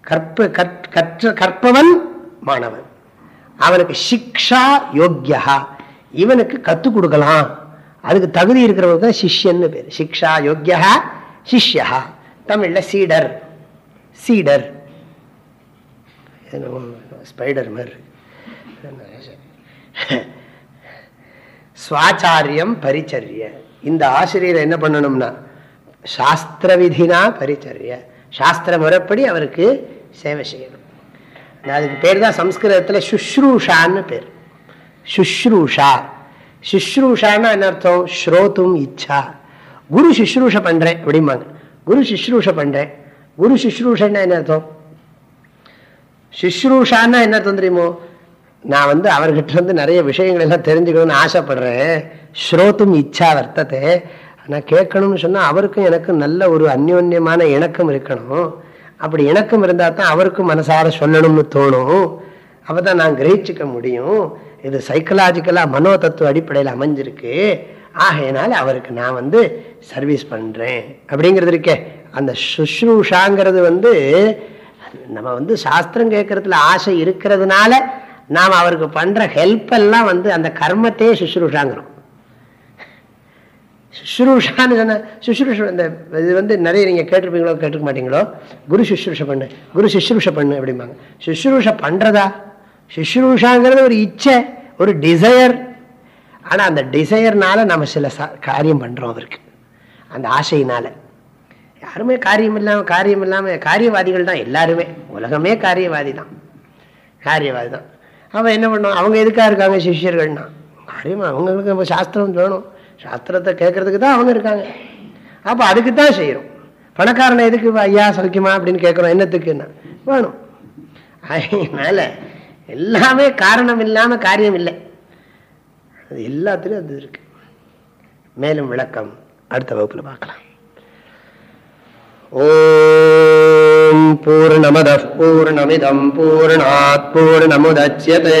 கற்ப கற்ற கற்பவன் மாணவன். அவனுக்கு சிக்ஷா யோக்கியா இவனுக்கு கற்றுக் கொடுக்கலாம். அதுக்கு தகுதி இருக்கிறவங்க தான் சிஷ்யன்னு பேர். சிக்ஷா யோக்கியா சிஷ்யா. தமிழ்ல சீடர். சீடர். ஸ்பைடர் மாதிரி. சுவாச்சாரியம் பரிச்சரிய. இந்த ஆசிரியர் என்ன பண்ணணும்னா சாஸ்திர விதினா பரிச்சரிய. சாஸ்திர முறைப்படி அவருக்கு சேவை செய்யணும். அதுக்கு பேர் தான் சம்ஸ்கிருதத்தில் சுஷ்ரூஷான்னு பேர். சுஷ்ரூஷா. சுஷ்ரூஷான்னா என்ன அர்த்தம்? ஸ்ரோத்தும் இச்சா. குரு சுஷ்ரூஷ பண்ணுறேன் அப்படிம்பாங்க. குரு சுஷ்ரூஷ பண்ணுறேன் குரு சுஷ்ரூஷன்னா என்ன அர்த்தம்? சுஷ்ரூஷான்னா என்ன அர்த்தம் தெரியுமோ? நான் வந்து அவர்கிட்ட இருந்து நிறைய விஷயங்கள் எல்லாம் தெரிஞ்சுக்கணும்னு ஆசைப்படுறேன். ஸ்ரோத்தும் இச்சா வர்த்தத்தை ஆனால் கேட்கணும்னு சொன்னால் அவருக்கும் எனக்கும் நல்ல ஒரு அந்யோன்யமான இணக்கம் இருக்கணும். அப்படி இணக்கம் இருந்தால் தான் அவருக்கும் மனசார சொல்லணும்னு தோணும். அப்போ தான் நான் கிரகிச்சிக்க முடியும். இது சைக்கலாஜிக்கலாக மனோ தத்துவ அடிப்படையில் அமைஞ்சிருக்கு. ஆகையினால அவருக்கு நான் வந்து சர்வீஸ் பண்ணுறேன் அப்படிங்கிறது இருக்கே. அந்த சுஷ்ரூஷாங்கிறது வந்து நம்ம வந்து சாஸ்திரம் கேட்கறதுல ஆசை இருக்கிறதுனால நாம் அவருக்கு பண்ணுற ஹெல்ப் எல்லாம் வந்து அந்த கர்மத்தையே சுஷ்ரூஷாங்கிறோம். சுஷ்ரூஷான்னு சொன்ன சுஷ்ரூஷ இந்த இது வந்து நிறைய நீங்கள் கேட்டிருப்பீங்களோ கேட்டுக்க மாட்டீங்களோ குரு சுஷ்ரூஷ பண்ணு. குரு சுஷ்ரூஷ பண்ணு அப்படிம்பாங்க. சுஷ்ரூஷ பண்ணுறதா சுஷ்ரூஷாங்கிறது ஒரு இச்சை ஒரு டிசையர் ஆனால் அந்த டிசையர்னால நம்ம சில காரியம் பண்ணுறோம் அவருக்கு. அந்த ஆசையினால. யாருமே காரியம் இல்லாமல் காரியம் இல்லாமல் காரியவாதிகள் தான் எல்லாருமே. உலகமே காரியவாதி தான். காரியவாதி தான். அவன் என்ன பண்ணுவான்? அவங்க எதுக்காக இருக்காங்க சிஷியர்கள்னா? காரியம் அவங்களுக்கு சாஸ்திரம் வேணும். சாஸ்திரத்தை கேட்கறதுக்கு தான் அவங்க இருக்காங்க. அப்போ அதுக்கு தான் செய்கிறோம் பணக்காரனை எதுக்கு ஐயா சௌக்கியமா அப்படின்னு கேட்குறோம். என்னத்துக்குன்னா வேணும். அதனால எல்லாமே காரணம் இல்லாமல் காரியம் இல்லை. அது எல்லாத்துலேயும் அது இருக்கு. மேலும் விளக்கம் அடுத்த வகுப்பில் பார்க்கலாம். ஓம் பூர்ணமத பூர்ணமிதம் பூர்ணாத் பூர்ணமுதட்சியதே